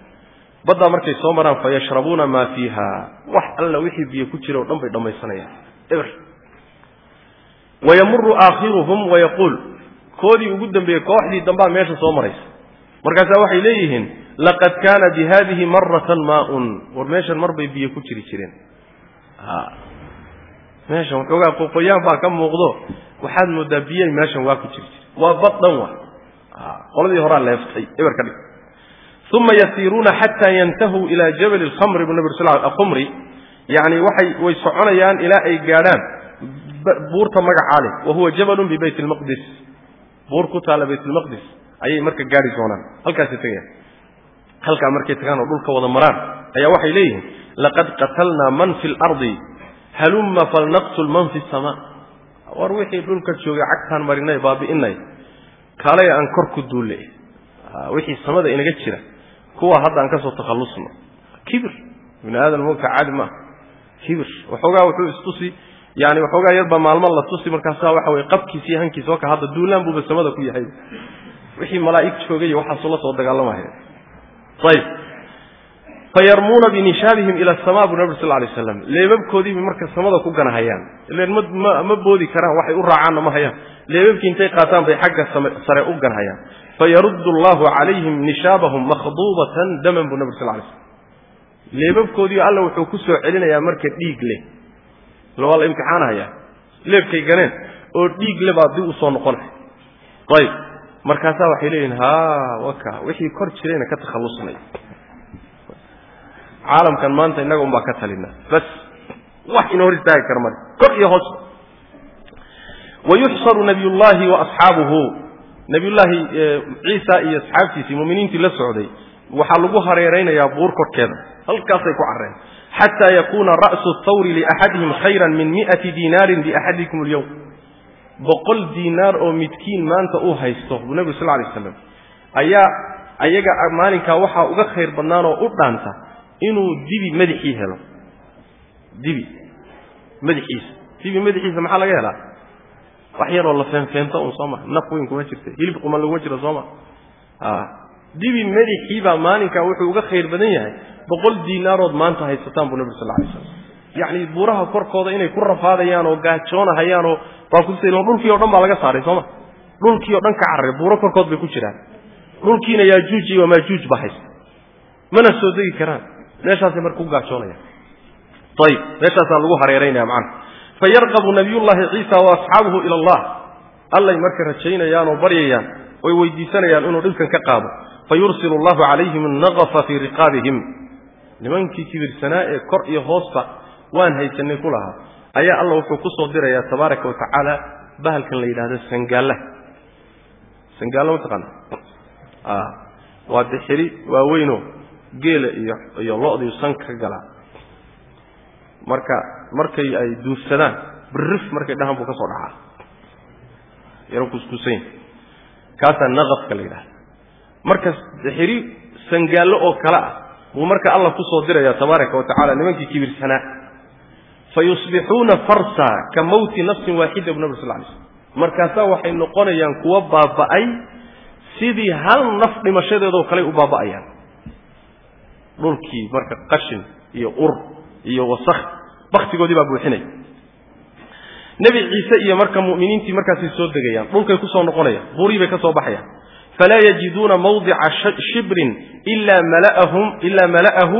Baddaa markay soo maraan fa maa fiiha. Wax alla wixii biyo ku jira o dhan bay dhammaysanayaan. Eber wayamuru aakhiruhum wayaquul koodii ugu dambeeyey kooxdii dambaa meesha soo maraysa. Markaasaa waxay leeyihiin laqad kaana bi haadihi maratan maaun. War meeshan mar bay biyo ku jiri jireen meeshan waxoogaa qoqoyaan baa ka muuqdo. Waxaad moodaa biyay meeshan waa ku jiri jire waa bad dhan wa qoladii horaa leeftay eber ka dhig. Uma yasiiruuna xataa yantahuu ilaa jabali lkhamri bu nabi sal khumri yani waxay way soconayaan ilaa ay gaadhaan. Buurta magacaa leh wa huwa jabalun bibayt lmaqdis buur ku taalla bayt lmaqdis ayay marka gaari doonaan. Halkaasay tegayaan halkaa markay tagaan oo dhulka wada maraan ayaa waxay leeyihiin laqad qatalnaa man fi lardi halumma falnaqtul man fi samaa war wixii dhulka joogay cagtaan marinay baabi'inay kalay aan kor ku duulle wixii samada inaga jira. Kuwa hadda aan ka soo takhallusno. Kibir. Ibni aadam moogta caadi maaha kibir. Waxoogaa wuxuu istusi yani waxoogaa yarbaa maalmo la tusi markaasaa waxa weye qabkiis iyo hankiis waka hadda duulaan buuba samada ku yahay. Wixii malaa'ig joogay waxaasuu la soo dagaalamaya ayib fayarmuuna binishaabihim ila asamaa buu nabi sal lay slam leebabkoodiibay marka samada ku ganahayaan. Ilan ma boodi karaan waxay u raacaanna ma hayaan. Leebabkii intay qaataan bay xagga sare u ganhayaan fayaruddu allahu calayhim nishaabahum makhduubatan daman buu nabi sal lay slam leebabkoodii alla wuxuu ku soo celinayaa marka dhiig leh waa la imtixaanhayaa leebkay ganeen oo dhiig le baa dib u soo noqonay. Markaasaa waxay leeyihiin ha waka. Wixii kor jirayna ka takhallusnay caalamkan maanta innaga un baa ka talina. Bas wax ina hor istaagi kara male kor iyo hoos. Wayuxsaru nabiyullaahi wa asxaabuhu. Nabiyullaahi ciisa iyo asxaabtiisii muminiintii la socday. Waxaa lagu hareeraynayaa buur korkeeda. Halkaasay ku carreen. Xataa yakuuna ra'su thawri liaxadihim khayran min mi'ati diinaarin liaxadikum alyowm boqol diinaar oo midkiin maanta uu haysto buu nebigu sal lay slam ayaa ayaga maalinkaa waxaa uga khayr badnaanoo u dhaanta inuu dibi madaxii helo. Dibi. Madaxiisa dibi madaxiisa maxaa laga helaa? Wax yaroo la feenfeento un soo maa naf weyn kuma jirta hilib quman laguma jiro soo ma dibi madaxiibaa maalinkaa wuxuu uga khayr badan yahay. Boqol diinaarood maanta haysataan buu nabi sal lay slam yacni buuraha korkooda inay ku rafaadayaan oo gaajoonahayaan oo baa ku dhulkii o dhan baa laga saaray sooma dhulkii o dhan ka carray buuro korkood bay ku jiraan. Dhulkiina yaajuuj iyo wamaajuuj baa haysta mana soo degi karaan meeshaasay marka ku gaajoonayaan ayib meeshaasaa lagu hareeraynaya macana fayarqabu nabiyullaahi ciisa wa asxaabuhu ila allah. Allay marka rajaynayaan oo baryayaan oy weydiisanayaan inuu dhibkan ka qaado. Fayursilu allahu calayhim annaqafa fii riqaabihim. Nimankii kibirsanaa ee kor iyo hoosta waan haysanay ku lahaa. Ayaa alla wuxuu ku soo dirayaa tabaaraka wa tacaala bahalkan la yidhaahdo sangaalla. Sangaallo mataqaana waa dixiri waaweynoo geela iyo iyo lo-diiu sanka ka galaa marka markay ay duursadaan birif markay dhahaan buu ka soo dhacaa yaro kuskusayn kaasaa naqafka la yidhahda marka dixiri sangaallo oo kale ah buu marka allah ku soo tabaaraka wa tacala nimankii kibirsanaa. Fa yusbixuuna ka mawti nafsin waaxida bu nabr sal lay slm markaasaa waxay noqonayaan kuwa baaba'ay sidii hal naf dhimashadeedoo kaley u baaba'ayaan dhulkii marka qashin iyo ur iyo wasakh baktigoodii baa buuxinaya nebi ciise iyo marka mu'miniintii markaasay soo degayaan dhulkay ku noqonayaan burii bay ka soo baxayaan. Falaa yajiduuna mawdica shibrin ilaa mala'ahu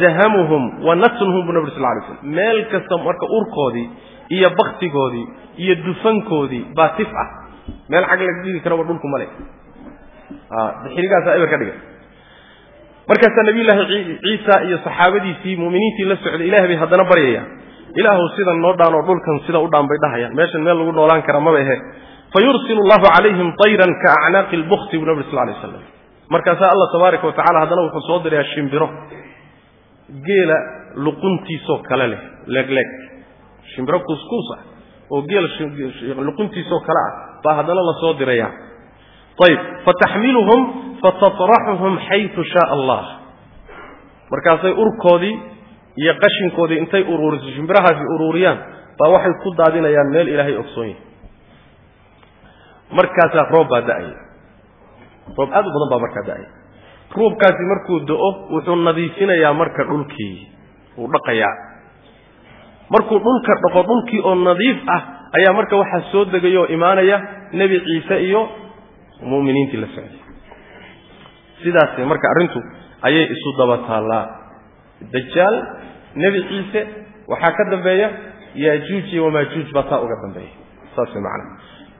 zahamuhum wa natnuhum bu nabri sal lay slm meel kasta marka urkoodii iyo baktigoodii iyo dufankoodii baa tif ah. Meel xag laga dhigi karaba dhulku male dixirigaasaa eber ka dhigay markaasaa nabiyullaahi ciisa iyo saxaabadiisii mu'miniintii la socday ilahay bay haddana baryayaan. Ilaahu sidan noo dhaan oo dhulkan sida u dhaan bay dhahayaan meeshan meel lagu noolaan kara maba ahe fayursilu allahu calayhim tayran ka acnaaqi lbukti bu nabri sal lay slam markaasaa allah tabaaraka wa haddana wuxuu soo dirayaa shimbiro. Geela luquntiisoo kale leh leegleeg shimbiro kuuskuus ah oo geel luquntiisoo kale ah baa haddana la soo diraya ayib fataxmiluhum fatatraxuhum xaytu shaaa allah markaasay urkoodii iyo qashinkoodii intay uruuriso shimbirahaasi uruuriyaan baa waxay ku daadinayaan meel ilaahay ogsoon yahay markaasaa roob baa da'aya roob aad u badan baa markaa da'aya roobkaasi markuu do-o wuxuu nadiifinayaa marka dhulkii wuu dhaqayaa markuu dhulka dhaqo dhulkii oo nadiif ah ayaa marka waxaa soo degaya oo imaanaya nebi ciise iyo mu'miniintii la socday sidaas marka arrintu ayay isu daba taallaa dajaal nebi ciise waxaa ka dambeeya yaajuuj iyo wamaajuuj baa taa uga dambeeya. Saas way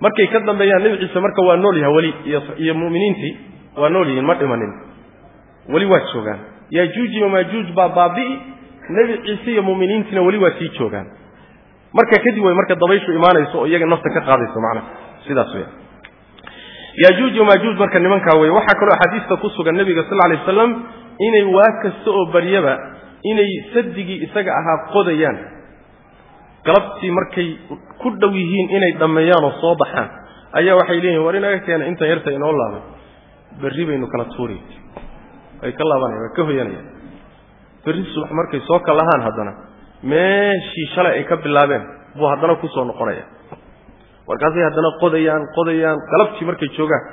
markay ka dambeeyaan nebi ciise marka waa nool yaha weli iyo mu'miniintii waa nool yihiin ma dhimanin. Weli waa joogaan. Yaajuuj iyo wamaajuuj baa baabi'i nebi ciise iyo mu'miniintiina weli waa sii joogaan. Marka kadib way marka dabayshu imaanayso oo iyaga nafta ka qaadayso macnaha. Sidaas weya yaajuuj iyo maajuuj marka nimankaa weye waxaa kaloo axaadiista ku sugan nebiga sal alay wasalam inay waa kasta oo baryaba inay sadigii isaga ahaa qodayaan. Galabtii markay ku dhow yihiin inay dhammeeyaan oo soo baxaan ayaa waxay leeyihiin war inaga keena intan yarta inoo laabay. Berri baynu kala tuuri. Way ka laabanaya way ka hoyanayaan berri subax markay soo kalahaan haddana meeshii shalay ay ka bilaabeen buu haddana ku soo noqonaya markaasay haddana qodayaan qodayaan galabtii markay joogaan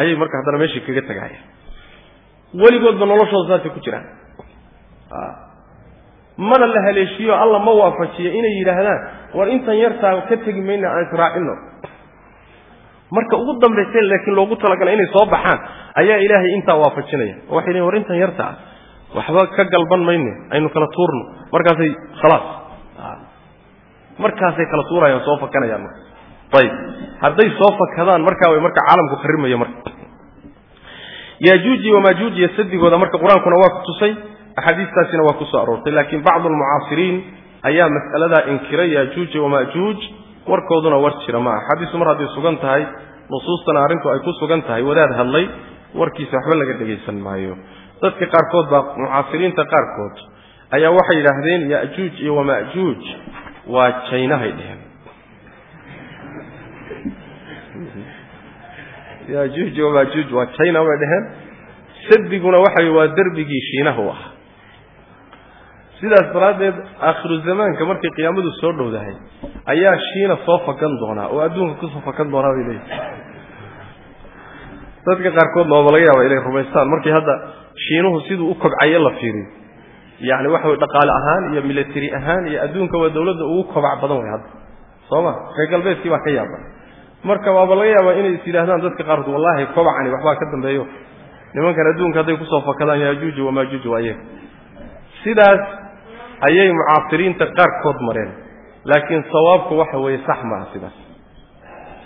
ayay marka haddana meeshii kaga tagayaan weligoodba noloshooda saasay ku jiraan. Mana la haleeshiyo alla ma waafajiyo inay yidhaahdaan war intan yartaa ka tegi mayna aan israacino marka ugu dambaysa laakiin loogu talagalay inay soo baxaan ayaa ilaahay intaa waafajinaya. Waxay leeyiin war intan yartaa waxba ka galban mayne aynu kala tuurno. Markaasay khalaas. Markaasay kala tuurayaan soo fakanayaan marka ayib hadday soo fakadaan markaa way marka caalamku kharimaya marka. Yaajuuji wamaajuuj iyo sadigooda marka qur'aankuna waa ku tusay axaadiistaasina waa ku soo aroortay laakiin bacdu almucaasiriin ayaa mas'aladaa inkiray yaajuuj wamaajuuj warkooduna war jira ma aha. Xadiisu mar hadday sugan tahay nusuustana arrinku ay ku sugan tahay wadaad hadlay warkiisa waxba laga dhegaysan maayo. Dadka qaarkood baa mucaasiriinta qaarkood ayaa waxay yidhaahdeen yaajuuj iyo wamaajuuj waa jaynahay dheheen yaajuuj wamaajuuj waa jayna bay dheheen sadiguna waxay waa derbigii shiinaha u ahaa. Sidaas daraaddeed aakhiru zamaanka markay qiyaamadu soo dhowdahay ayaa shiina soo fakan doonaa oo adduunka ku soo fakan doonaa bay leeyihiin dadka qaarkoodna waaba laga yaaba inay rumaystaan. Markii hadda shiinuhu siduu u kobcayo la fiiriyo. Yacni waxa way dhaqaale ahaan iyo military ahaan iyo adduunka waa dawladda ugu kobac badan way hadda. Soo ma? Reer galbeedkii baa ka yaaban marka waaba laga yaabaa inay is yidhaahdaan dadka qaarkood wallahi kobacani waxbaa ka dambeeyo. Nimankan adduunka hadday ku soo fakadaan yaajuuji wamaajuuj waa iyaga sidaas ayay mucaasiriinta qaarkood mareen. Laakiin sawaabku waxa weeye sax ma aha sidaas.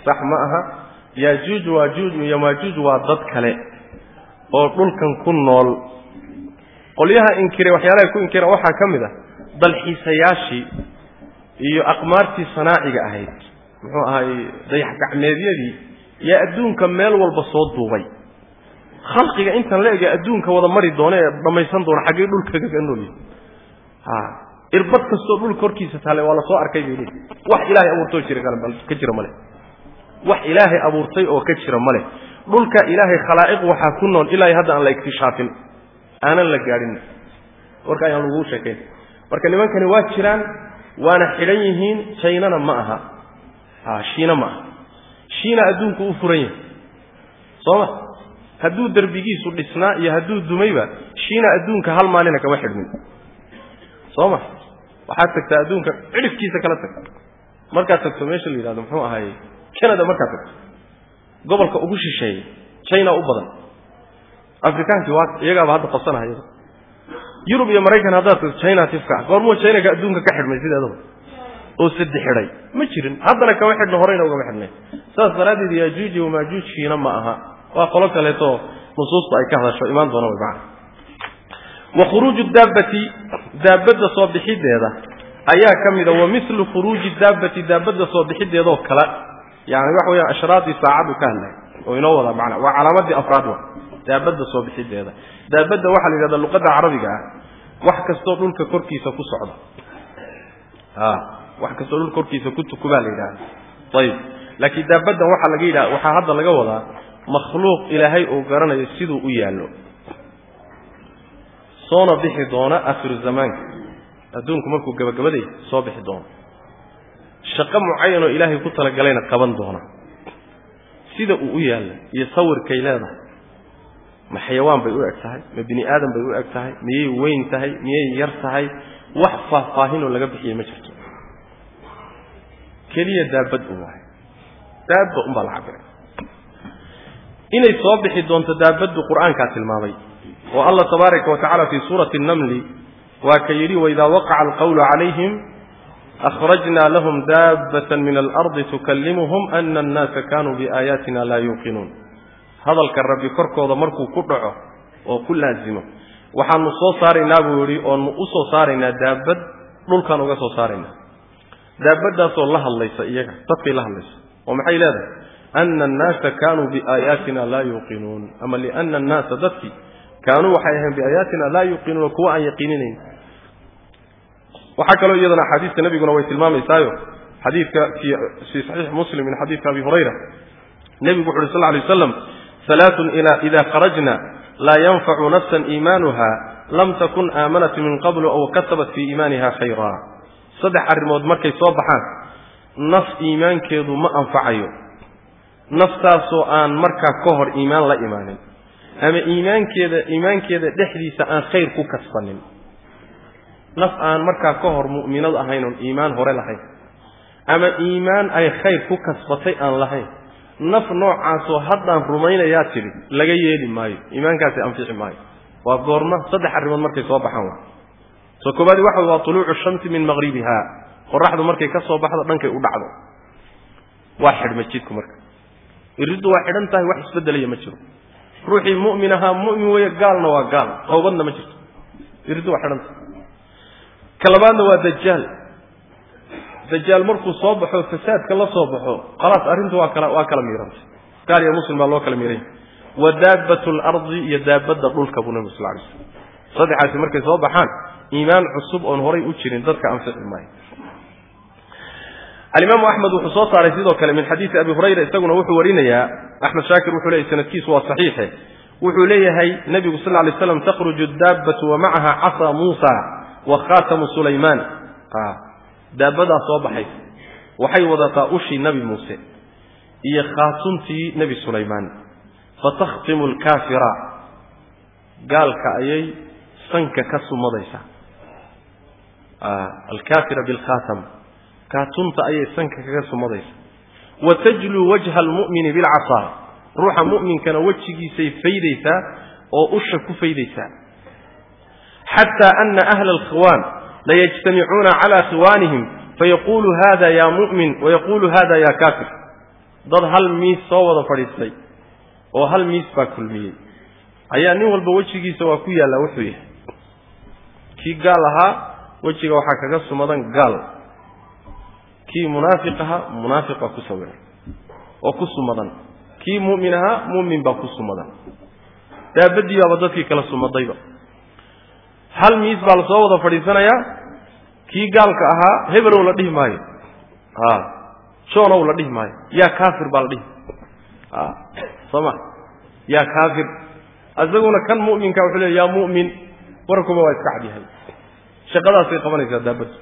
Sax ma aha. Yaajuuj waajuuj iyo maajuuj waa dad kale oo dhulkan ku nool. Qolyaha inkire waxyaalahay ku inkireen waxaa ka mid ah dalxiisayaashii iyo aqmaartii sanaaciga ahayd muxuu ahay dayax gacmeedyadii yaa adduunka meel walba soo duubay. Khalqiga intan la adduunka wada mari doona ee dhammaysan doona xaggee dhulka kaga noolyihi ha irbad kastoo dhulka horkiisa taale waa la soo arkay bay leeyihi wax ilaahay abuurtay oo jira male wax ilaahay abuurtay oo ka jira male dhulka ilaahay khalaa'iq waxaa ku nool. Ilaa hadda aan la iktishaafin aanan la gaadhin. Warka ayaan laguu sheekayn marka nimankani waa jiraan waana xidhan yihiin jaynana ma aha. ha shiina ma. Aha shiina adduunku u furan yahay. Soo ma? Hadduu derbigiisu dhisnaa iyo hadduu dumayba shiina adduunka hal maalina kama xidhmin. Soo ma? Waxaad tagtaa adduunka cidhifkiisa kala tag. Markaad tagto meesha la yidhahdo muxuu ahaye canada markaad tagto. Gobolka ugu shisheeyey china u badan. Afrikaankii waa iyagaaba hadda qabsanahaya yurub iyo maraykan haddaad tagto china tifka goormuu chinaka adduunka ka xidhmay sideedaba oo saddex xidhay. Ma jirin. Haddana kama xidhno horeyna ugama xidhnay saas daraaddeed yaajuuji wamaajuuj shiina ma aha. Waa qolo kaleeto nusuusta ay ka hadasho imaan doona way wa khuruuju daabbati daabadda soo bixideeda ayaa ka mida wa milu khuruuji daabbati daabadda soo bixideedoo kale. Yani waxa weya ashraadii saacaddu ka hadlay. Oo inoo wadaa macna waa calaamadii afraad wa. Daabadda soo bixideeda daabadda waxaa la yidhahda luqadda carabiga ah. Wax kastoo dhulka korkiisa ku socda. A wax kastoo dhulka korkiisa ku tukubaa la yidhahda ayib laakiin daabaddan waxaa laga yidhaha waxaa hadda laga wadaa makhluuq ilaahay uu garanayo siduu u yaallo. Soona bixi doona akhiru zamaanka. Adduunku markuu gabagabaday soo bixi doono shaqo mucayanoo ilaahay ku talagalayna qaban doona. Sida uu u yaalla iyo sawirkay leedahay. Ma xayawaan bay u eg tahay ma bini aadam bay u eg tahay miyay weyn tahay miyay yar tahay wax faahfaahinoo laga bixiyey ma jirto keliya daabad un waay daabba un baa la cabiray inay soo bixi doonto daabaddu qur'aankaa tilmaamay oo allah tabaaraka wa tacala fii suurati annamli waa ka yidhi waidaa waqaca alqawlu calayhim akhrajna lahum daabatan min alardi tukallimuhum ana annaasa kanuu biaayaatina laa yuuqinuun. Hadalka rabbi korkooda markuu ku dhaco oo ku laazimo waxaanu soo saaraynaa buu yidhi oonu u saaraynaa daabad dhulkaan uga soo saaraynaa daabaddaasoo la hadlaysa iyaga dadkay la hadlaysa. Oo maxay leedahay? Ana annaasa kaanuu biaayaatina laa yuuqinuun ama liana annaasa dadkii kaanuu waxay ahayn biaayaatina laa yuuqinuuna kuwa aan yaqiininayn. Waxaa kaloo iyadana axaadiista nebiguna way tilmaamaysaayo xadiidka fii saxiix muslim min xadiidka abi hurayra nebigu wuxu uhi sal lay waslam halaaun ida kharajna laa yanfacu nafsan iimaanuha lam takun aamanat min qablu aw kasabat fii iimaaniha khayra saddex arrimood markay soo baxaan naf iimaankeedu ma anfacayo. Naftaasoo aan markaa ka hor iimaan la imaanin. Ama iimaankeeda iimaankeeda dhexdiisa aan khayr ku kasbanin. Naf aan markaa ka hor mu'minad ahayn oon iimaan hore lahayn. Ama iimaan ay khayr ku kasbatay aan lahayn. Naf noocaasoo haddaan rumaynayaa tidhi laga yeeli maayo. Iimaankaasi anfici maayo. Waa goorma. Saddex arrimood markay soo baxaan waa soo koobaadi waxa waa tuluucu shamsi min maqribiha qoraxdu markay ka baxdo dhankay u dhacdo. Waa xidhma jidku marka? Iriddu waa xidhan tahay wax isbeddelaya ma jiro. Ruuxii mu'min ahaa mu'min weeye gaalna waa gaal tawbadna ma jirto. Iriddu waa xidhan tahay. Ka labaadna waa dajaal. Dajaal markuu soo baxo fasaadka la soo baxo khalaas arrintu waa kala waa kala miirantay. Gaal iyo muslim baa loo kala miiran yahay wa daabatu alardi iyo daabadda dhulka buu nabigu sal alay slam saddexaasi markay soo baxaan iimaan cusub oon horay u jirin dadka anfici alimaamu axmed wuxuu soo saaray sidoo kale min xadiidi abi hurayra isaguna wuxuu warinayaa axmed shaakir wuxuu leeyahy sanadkiisu waa saxiixe wuxuu leeyahay nebigu sal lay slam takhruju daabatu wa macaha casa muusa wa khatamu sulaymaan. Daabadaa soo baxaysa waxay wadataa ushii nebi muuse iyo khaatuntii nebi sulaymaan. Fatakhtimu alkaafira gaalka ayay sanka ka sumadaysaa alkaafira bilkhatam kaatunta ayay sanka kaga sumadaysa wa tajluu wajha almu'mini bilcasaa ruuxa mu'minkana wejigiisay faydaysaa oo usha ku faydaysaa xataa ana ahla alkhiwaan layajtamicuuna cala khiwaanihim fayaqulu hada ya mu'min wayaqulu hada ya kaafir dad hal miis soo wada fadhiistay oo hal miis baa kulmiyey ayaa nin walba wejigiisa waa ku yaallaa wuxuu yahay kii gaal ahaa wejiga waxaa kaga sumadan gaal. Kii munaafiq ahaa munaafiq baa ku sawiran oo ku sumadan. Kii mu'min ahaa mu'min baa ku sumadan. Daabadii baaba dadkii kala sumadayba. Hal miis baa la soo wada fadhiisanayaa kii gaalka ahaa hebelow la dhihi maayo. A joonow la dhihi maayo. Yaa kaafir baa la dhihi. A soo ma? Yaa kaafir. Isaguna kan mu'minka wuxuu leey yaa mu'min warkuba waa iska cadyahay shaqadaasay qabanaysaa daabaddu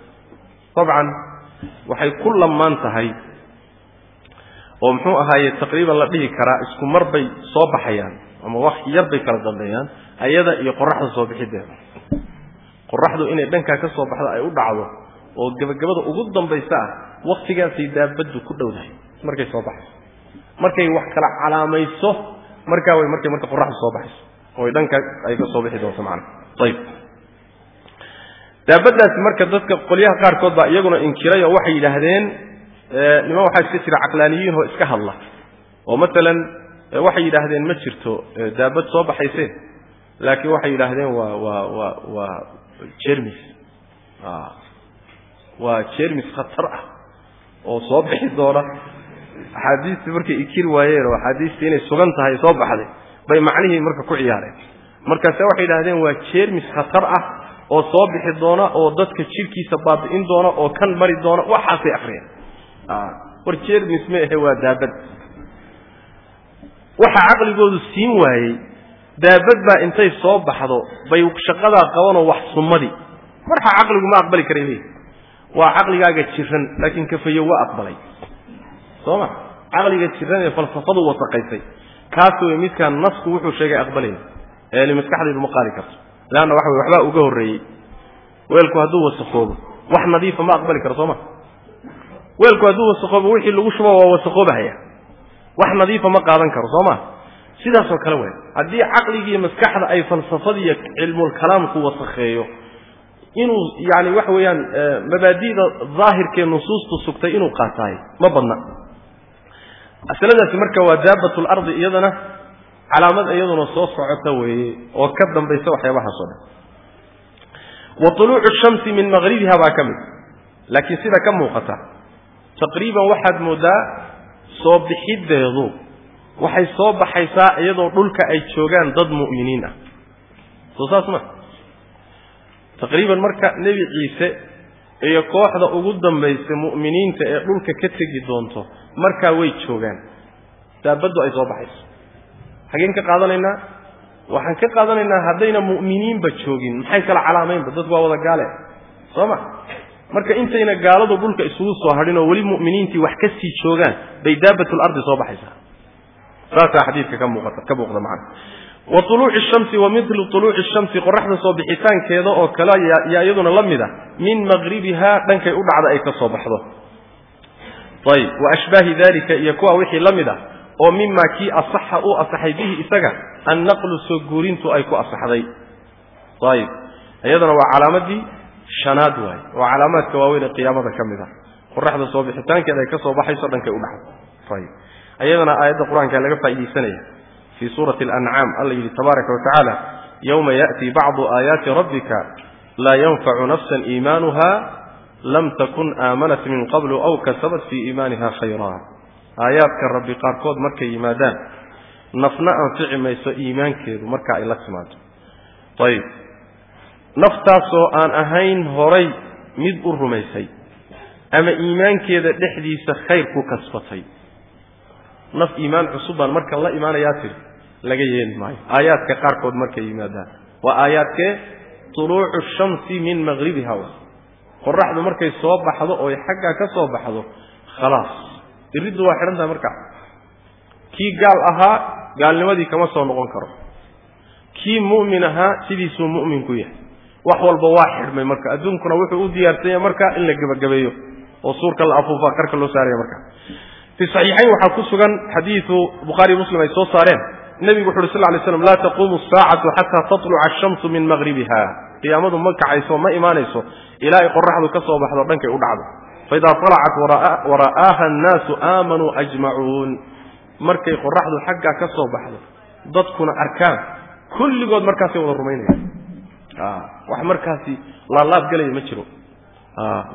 dabcan waxay ku lamaan tahay oo muxuu ahaaye taqriiban la dhihi karaa isku mar bay soo baxayaan ama wax yar bay kala dambeeyaan ayada iyo qoraxda soo bixideeda qoraxdu inay dhankaa ka soo baxdo ay u dhacdo oo gebagabada ugu dambaysa ah waktigaasay daabaddu ku dhowdahay markay soo baxayso. Markay wax kala calaamayso markaa way markay marka qoraxdu soo baxayso oo dhankaa ay ka soo bixi doonto macana ayib daabaddaasi marka dadka qolyaha qaarkood baa iyaguna inkiray oo waxay yidhaahdeen niman waxaa iska jira caqlaaniyiin oo iska hadla. Oo masalan waxay yidhaahdeen ma jirto daabad soo baxayse laakiin waxay yidhaahdeen waa waa waa waa jermis waa jermis khatar ah oo soo bixi doona. Axaadiistii markay ikiri waayeen oo axaadiistii inay sugan tahay soo baxday bay macnihii marka ku ciyaareen. Markaase waxay yidhahdeen waa jermis khatar ah oo soo bixi doona oo dadka jidhkiisa baabi'in doona oo kan mari doona waxaasay akriyeen war jermis ma ahe waa daabad. Waxa caqligoodu siin waayey daabad baa intay soo baxdo bay shaqadaa qabanoo wax sumadi marxa caqligu ma aqbali karay leeyi waa caqligaaga jiran laakiin kafayo waa aqbalay. Soo ma? Caqliga jiran ee falsafadu wasaqaysay. Kaas wey midkaan nasku wuxuu sheegay aqbalaya eeni maskaxdaydu ma qaadi karto leanna waxa wey waxbaa uga horreeyey. Weelku hadduu wasaqoobo wax nadiifa ma aqbali karo soo ma? Weelku hadduu wasaqoobo wixii lagu shubo waa wasaqoobahaya wax nadiifa ma qaadan karo soo ma? Sidaasoo kale wey haddii caqligiiyo maskaxda ay falsafadiiyo cilmulkalaamku wasakheeyo inuu yani waxa weeyaan mabaadi'da daahirkee nusuustu sugtay inuu qaataay ma badna. Masaladaasi marka waa daabat lardi iyadana calaamad iyaduna soo socota weeye oo ka dambaysa waxyaabahaasoo dhan. Wa tuluucu shamsi min maqribiha baa ka mid. Laakiin sida ka muuqata taqriiban waxaad mooddaa soo bixiddeedu waxay soo baxaysaa iyadoo dhulka ay joogaan dad mu'miniin ah. Soo saas ma. Taqriiban marka nebi ciise iyo kooxda ugu dambaysa mu'miniinta ee dhulka ka tegi doonto markaa way joogaan. Daabaddu ay soo baxayso xageen ka qaadanaynaa? Waxaan ka qaadanaynaa haddayna mu'miniinba joogin. Maxay kala calaamaynba dadku waa wada gaale. Soo ma? Marka intayna gaaladu dhulka isugu soo hadhin oo weli mu'miniintii wax ka sii joogaan bay daabatul ardi soo baxaysaa. Saasaa xadiidka ka muuqata ka muuqda macana wa tuluuci shamsi wa milu tuluuci shamsi qoraxda soo bixitaankeeda oo kale yaa iyaduna la mid a min maqribiha dhankay u dhacda ay ka soo baxdo. Ayib wa ashbaahi dalika iyo kuwa wixii la mid ah oo mima kii asaxa u asaxay bihi isaga annaqlu soo guurintu ay ku asaxday. Ayib iyadana waa calaamadii shanaad waay. Waa calaamaadka waaweyn ee qiyaamada ka mid ah. Qoraxda soo bixitaankeeda ay ka baxayso dhankay u dhacdo ayib iyadana aayadda qur'aanka laga faa'iidaysanaya fii suurati alancaam alla yidhi tabaaraka wa tacaala yowma ya'tii bacdu aayaati rabbika laa yanfacu nafsan iimaanuha lam takun aamanat min qablu aw kasabat fii iimaaniha khayraa aayaadka rabbi qaarkood markay yimaadaan nafna anfici mayso iimaankeedu marka ay la timaado. Ayib. Naftaasoo aan ahayn horay mid u rumaysay ama iimaankeeda dhexdiisa khayr ku kasbatay. Naf iimaan cusub baan markan la imaanayaa tiri laga yeeli maayo. Aayaadka qaarkood markay yimaadaan. Waa aayaadkee tuluucu shamsi min maqribiha qoraxdu markay soo baxdo ooy xaggaa ka soo baxdo khalaas iriddu waa xidhan tahay markaa kii gaal ahaa gaalnimadii kama soo noqon karo. Kii mu'min ahaa sidiisuu mu'min ku yahay. Wax walba waa xidhmay marka. Adduunkuna wuxuu u diyaarsanya marka in la gebagabeeyo oo suurka la afuufa qarka loo saaraya marka. Fi saxiixayn waxaa ku sugan xadiidu bukhaariy muslim ay soo saareen. Nebigu wuxu uhi sal lay slam laa taquumu asaacatu xataa tatluca ashamsu min maqribiha qiyaamadu ma kacayso ma imaanayso. Ilaa ay qoraxdu ka soo baxdo dhankay u dhacdo faidaa alacat wara'aaha annaasu aamanuu ajmacuun markay qoraxdu xaggaa ka soo baxdo dadkuna arkaan kulligood markaasay wada rumaynaya wax markaasi laalaab gelaya ma jiro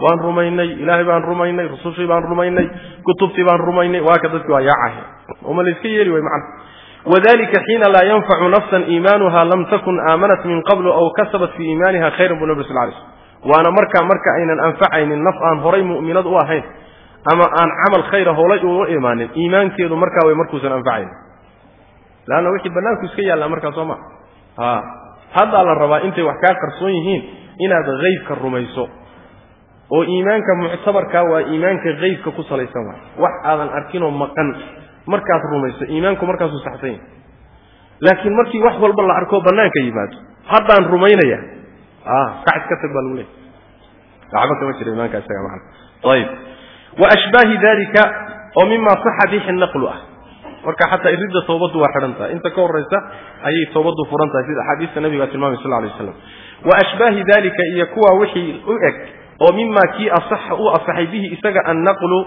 waan rumaynay ilaahay baan rumaynay rusushii baan rumaynay kutubtii baan rumaynay waa ka dadki waa yaacahe uma layska yeeli way macna wadalika xiina laa yanfacu nafsan iimaanuha lam takun aamanat min qablu aw kasabat fii iimaaniha khayran bu nabi sal lay slm waana markaa marka aynan anfacaynin naf aan horay mu'minad u ahayn ama aan camal khayra hoolay ula imaanin iimaankeedu markaa way markuusan anfacaynin. Leanna wixii bannaanku iska yaallaa markaa soo ma. A haddaa la rabaa intay wax kaa qarsoon yihiin inaad haybka rumayso oo iimaanka muctabarkaa waa iimaanka haybka ku salaysan waay. Wax aadan arkinoo maqan markaad rumayso iimaanku markaasuu saxsan yahay. Laakiin markii wax walba la arkoo bannaanka yimaado. Haddaan rumaynaya kac iska tag baa lagu leeyay waxba kama jira iimaanka isaga macana ayib wa ashbaahi dalika oo mima saxa bihi naqlu ah. Marka xataa iridda toobaddu waa xidhan tahay. Inta ka horraysa ayay toobaddu furan tahay sida axaadiista nabiga tilmaamay sal alay waslam wa ashbaahi dalika iyo kuwa wixii u eg oo mima kii asaxa u asaxay bihi isaga annaqlu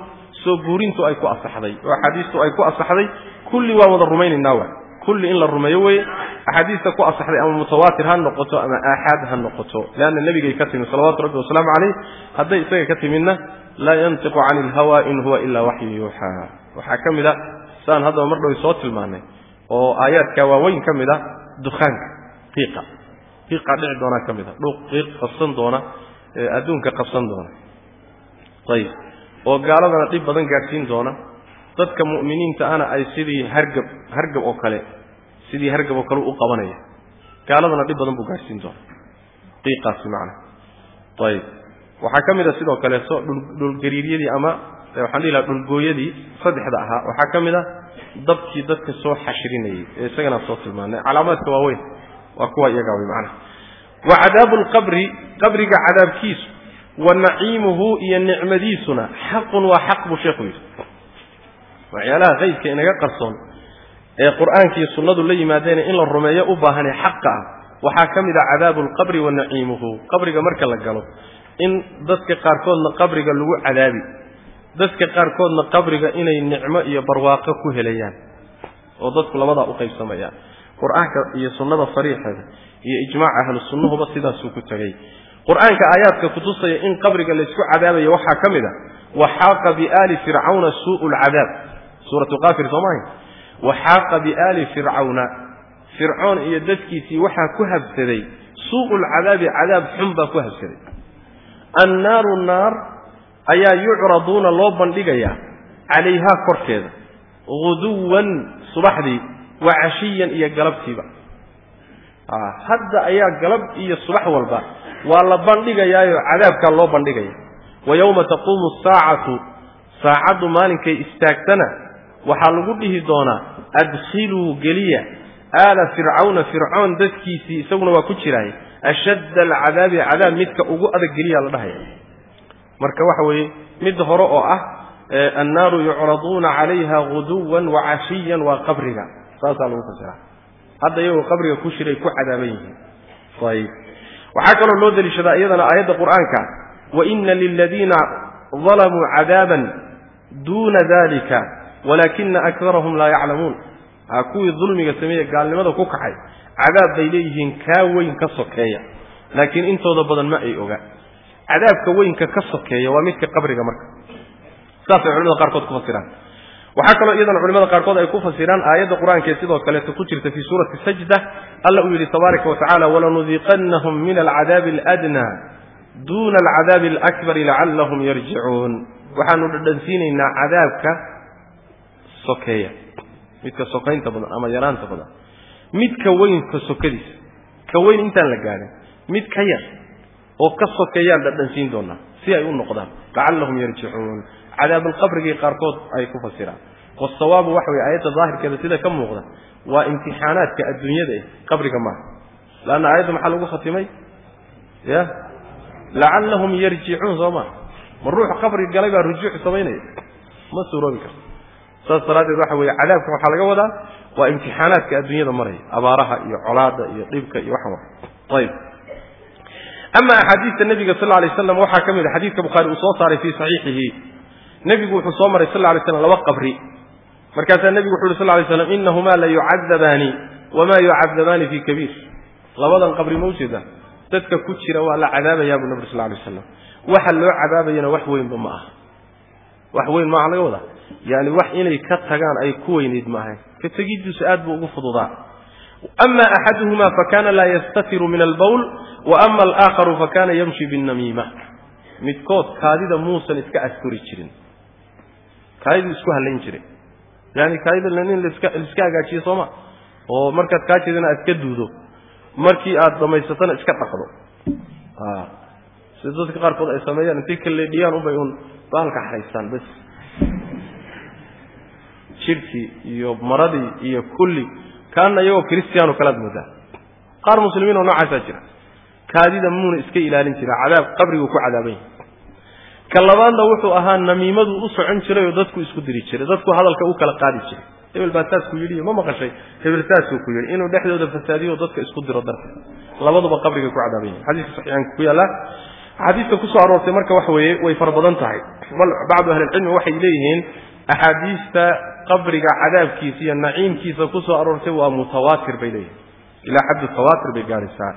soo guurintu ay ku asaxday. Oo axaadiistu ay ku asaxday. Kulli waan wada rumaynaynaa wa kulli in la rumeeyo weye axaadiista ku asaxday ama mutawaatir ha noqoto ama aaxaad ha noqoto. Leanna nebigay ka timid salawatu rabbi wasalaamu calayh hadday isaga ka timidna laa yantiqu cani ilhawa in huwa ilaa waxyu yuuxaa waxaa ka mid a saan haddaba mar dhow soo tilmaanay oo aayaadka waaweyn ka mid a dukaanka qiiqa. Qiiqa dhici doonaa ka mid a dhuuq qiiq qabsan doona adduunka qabsan doona. Ayib oo gaaladana dhib badan gaadhsiin doona dadka mu'miniinta ana ay sidii hargab hargab oo kale sidii hargab oo kale u qabanaya. Gaaladana dhib badan buu gaadhsiin doona qiiqaasi macna. Ayib waxaa ka mid a sidoo kaleeto dhulgariiryadii ama waxaan dhihi laha dhulgooyadii saddexda ahaa. Waxaa ka mid a dabkii dadka soo xashrinayay ee isagana soo tilmaanay. Calaamaadka waaweyn waa kuwa iyagaa wey macnaha wa cadaabu lqabri qabriga cadaabkiisu wa naciimuhu iyo nicmadiisuna xaqun waa xaq buu sheekhu yidhi waxyaalaha qaybka inaga qarsoon ee qur'aanka iyo sunnadu la yimaadeene in la rumeeyo u baahane xaqa ah. Waxaa ka mid a cadaabu lqabri wa naciimuhu. Qabriga marka la galo in dadka qaarkoodna qabriga lagu cadaabi dadka qaarkoodna qabriga inay nicmo iyo barwaaqo ku helayaan oo dadku labadaa u qaybsamayaan. Qur'aanka iyo sunnada sariixeeda iyo ijmaaca ahlu sunnahuba sidaasuu ku tegay qur'aanka aayaadka kutusaya in qabriga laysku cadaabayo waxaa ka mid a waxaaqa biaali fircawna suu'u lcadaab suuratu qaafir soo maahay waxaaqa biaali fircawna fircoon iyo dadkiisii waxaa ku habsaday suu'u lcadaabi cadaab xun baa ku habsaday. Annaaru naar ayaa yucraduuna loo bandhigayaa calayhaa korkeeda guduwan subaxdii wa cashiyan iyo galabtiiba. Hadda ayaa galab iyo subax walba waa la bandhigayaayo cadaabkaa loo bandhigaya. Wa yowma taquumu asaacatu saacaddu maalinkay istaagtana waxaa lagu dhihi doonaa adkhiluu geliya aala fircawna fircoon dadkiisii isaguna waa ku jiraay ashadda alcadaabi cadaab midka ugu adag geliyaa la dhahaya. Marka waxa weeye mid hore oo ah annaaru yucraduuna calayha guduwan wa cashiyan waa qabriga. Saasaa lagu fasiraa hadda iyagoo qabriga ku shiray ku cadaaban yihiin. Ayib. Waxaa kaloo loo deliishadaa iyadana aayadda qur'aanka wa ina liladiina dalamuu cadaaban duuna dalika walaakina akarahum laa yaclamuun. A kuwii dulmiga sameeye gaalnimada ku kaxay cadaab bay leeyihiin kaa weyn ka sokeeya. Laakiin intooda badan ma ay oga. Cadaabka weynka ka sokeeya waa midka qabriga marka. Saasay culimada qaarkood ku fasiraan. Waxaa kaloo iyadana culimada qaarkood ay ku fasiraan aayadda qur'aankaee sidoo kaleeto ku jirta fii suurati sajda alla uu yidhi tabaaraka wa walanudiiqannahum min alcadaabi aladnaa duuna alcadaabi alakbari lacallahum yarjicuun. Waxaanu dhadhansiinaynaa cadaabka sokeeya. Midka sokaynta badan ama yaraanta badan. Midka weynka sokadiisa. Ka weyn intaan la gaadhin mid ka yar oo ka sokeeyaan dhadhansiin doonaa si ay u noqdaan. Lacallahum yarjicuun cadaabulqabrigii qaarkood ay ku fasiraan. Wasawaabu waxa weye aayadda daahirkeeda sida ka muuqda. Waa imtixaanaadka adduunyada eh qabriga maaha laanna aayadda maxaa lagu khatimay? Ya? Lacallahum yarjicuun soo maa ma ruux qabri galay baa rujuuc samaynaya ma suuroobi karto saas daraaddeed waxa weeye cadaabka waxaa laga wadaa waa imtixaanaadka adduunyada maraya abaaraha iyo colaada iyo dhibka iyo waxan wa ayib ama axaadiista nebiga sal alay slam waxaa ka mid a xadiidka bukhaari uu soo saaray fii saxiixihi. Nebigu wuxuu soo maray sal lay slam laba qabri. Markaasaa nebigu wuxu uhi sal lay slam inahumaa la yucadabaani wamaa yucadabaani fii kabiir. Labadan qabri ma ujeeda dadka ku jira waa la cadaabayaa buu nabir sal lay waslam waxa loo cadaabayana wax weynba ma aha. Wax weyn maaha laga wadaa yani wax inay ka tagaan ay ku weyneyd maahayn ka tegidiisu aad buu ugu fududaa. Ama axaduhuma fakana laa yastatiru min albawl wa ama alaakharu fakana yamshi binnamiima. Midkood kaadida muusan iska asturi jirin. Kaadiduu isku hallayn jiray yani kaadida in laiska hagaajiyo sooma? Oo markaad kaa jeedana aad ka duudo. Markii aad dhammaysatana iska dhaqdo. Sida dadka qaarkood ay sameeyaan intay kaleedhiyaan unbay un baalka xaystaan bas jidhkii iyo maradii iyo kulli kaana iyagoo christiano kalaad moodaa. Qaar muslimiin oo noocaasaa jira. Kaadida muuna iska ilaalin jira cadaab qabriguu ku cadaaban yahay. Ka labaadna wuxuu ahaa namiimadu u socon jiray oo dadku isku diri jiray dadku hadalka u kala qaadi jiray. Hebel baa saasku yidhi ma maqashay hebel saasuu ku yidhi inuu dhexdooda fasaadiyo dadka isku diro darka labaduba qabriga ku cadaaban yahay. Xadiiska saxiixaanka ku yaalla axaadiista ku soo aroortay marka waxa weeye way fara badan tahay. Bal bacdu ahlilcilmi waxay leeyihiin axaadiista qabriga cadaabkiisa iyo naciimkiisa ku soo aroortay waa mutawaatir bay leeyihiin ilaa xaddu tawaatir bay gaadhaysaa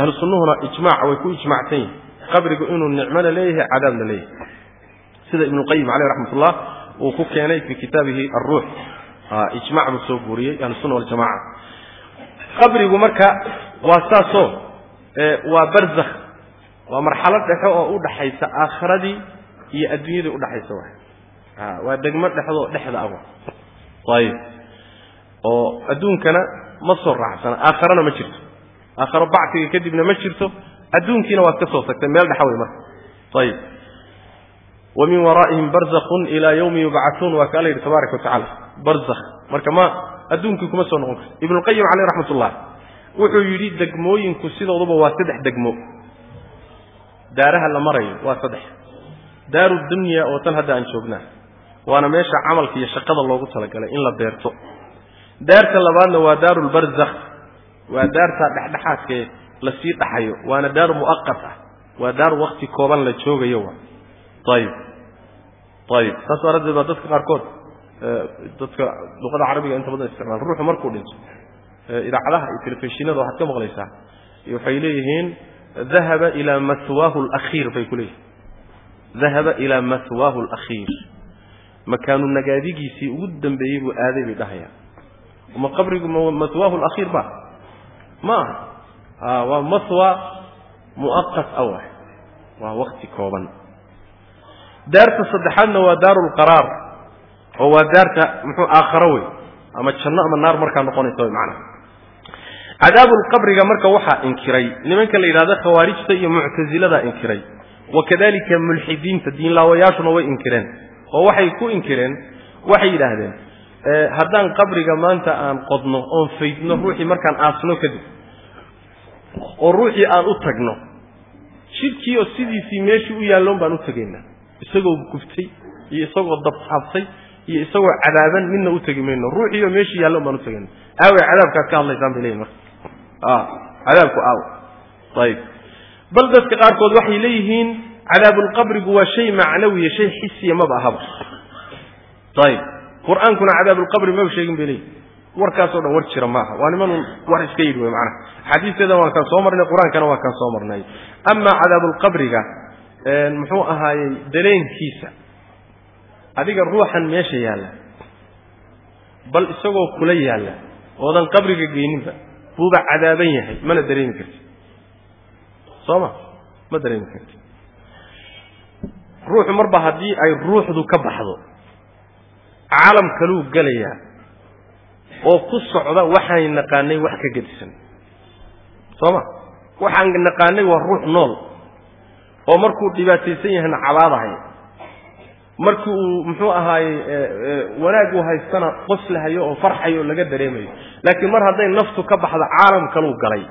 ahlu sunnuhuna ijmaac way ku ijmacsan yihiin qabrigu inuu nicmona leeyahay cadaabna leeyahay. Sida ibnuqayim caleyh raxmatullah uu ku keenay fii kitaabihi alruux ijmac buu soo guuriyey ahlusunna waljamaca qabrigu marka waa saasoo waa barzakh waa marxalad dhexe oo u dhaxaysa aakhiradii iyo adduunyadii udhaxaysa waa degmo dhexdoo dhexda ah ayib oo adduunkana ma soo raacsana aakharana ma jirto. Aakharo bacsiga kadibna ma jirto adduunkiina waad ka soo tagtay meel dhexa wey marka. Ayib wa min waraa'ihim barzakun ilaa yawmi yubcatuun waa ka alla yidhi tabaaraka watacala barzakh. Marka ma adduunkii kuma soo noqon karto. Ibnuqayim caleyh raxmatullah wuxuu yidhi degmooyinku sidooduba waa saddex degmo. Daaraha la marayo waa saddex. Daaru dunya oo tan hadda aan joognaa waana meesha camalka iyo shaqada loogu talagalay in la beerto. Daarta labaadna waa daaru lbarzakh waa daarta dhexdhexaadkee la sii dhaxayo. Waana daar mu'aqat ah. Waa daar wakti kooban la joogayo wa. Ayib ayib saas daraaddeed baa dadka qaarkood dadka luqada carabiga inta badan isticmaal. Ruuxu markuu dhinto idaacadaha iyo telefishinada waxaad ka maqlaysaa waxay leeyihiin dahaba ilaa mahwaahu alakhiir bay ku leeyihiin dahaba ilaa mahwaahu alakhiir makaanu nagaadigiisii ugu dambeeyey buu aaday bay dhahayaan ma qabrigu mahwaahu alakhiir ba? Ma aha. Waa mahwa mu'aqat awah. Waa wakti kooban. Daarta saddexaadna waa daaru lqaraar oo waa daarta muxuu aakharo wey ama janno ama naar markaa noqonaysa way macnaha cadaabulqabriga marka waxaa inkiray nimanka la yidhahdo khawaarijta iyo muctasiladaa inkiray. Wa kadalika mulxidiinta diinlaawayaashuna way inkireen oo waxay ku inkireen waxay yidhaahdeen haddaan qabriga maanta aan qodno oon faydno ruuxii markaan aasno kadib oo ruuxii aan u tagno jidhkii oo sidiisii meeshii u yaalloon baan u tegaynaa isagoo guftay iyo isagoo dabtaabtay iyo isagoo cadaaban midna u tegi mayno ruuxiioo meeshii yaalloon baan u tegayna aawe cadaabkaad ka hadlaysaan bay leeyihiin marka. Cadaabku aawe ayib bal dadka qaarkood waxay leeyihiin cadaabulqabrigu waa shay macnawiya shay xisiya maba ahaba. Ayib qur'aankuna cadaabulqabri maba sheegin bay leeyihiin warkaasoo dhan war jira maaha. Waa nimanun war iska yidhi wey macnaha. Axaadiisteeda waan kaan soo marnay qur'aankana waan kaan soo marnay. Amaa cadaabulqabriga muxuu ahaayey dareenkiisa. Adiga ruuxan meesha yaalla. Bal isagoo kula yaalla. Oodan qabriga geyninba. Buuba cadaaban yahay. Mana dareemi karti soo ma? Ma dareemi karti ruuxu marba haddii ay ruuxdu ka baxdo caalam kaluu gelayaa oo ku socda waxaan naqaanay wax ka gedisan. Soo ma waxaan naqaanay waa ruux nool oo markuu dhibaataysan yahayna cabaadahay markii uu muxuu ahaaye wanaag uu haystana qoslahayo oo farxayo oo laga dareemayo. Laakiin mar hadday naftu ka baxdo caalam kaluu galay.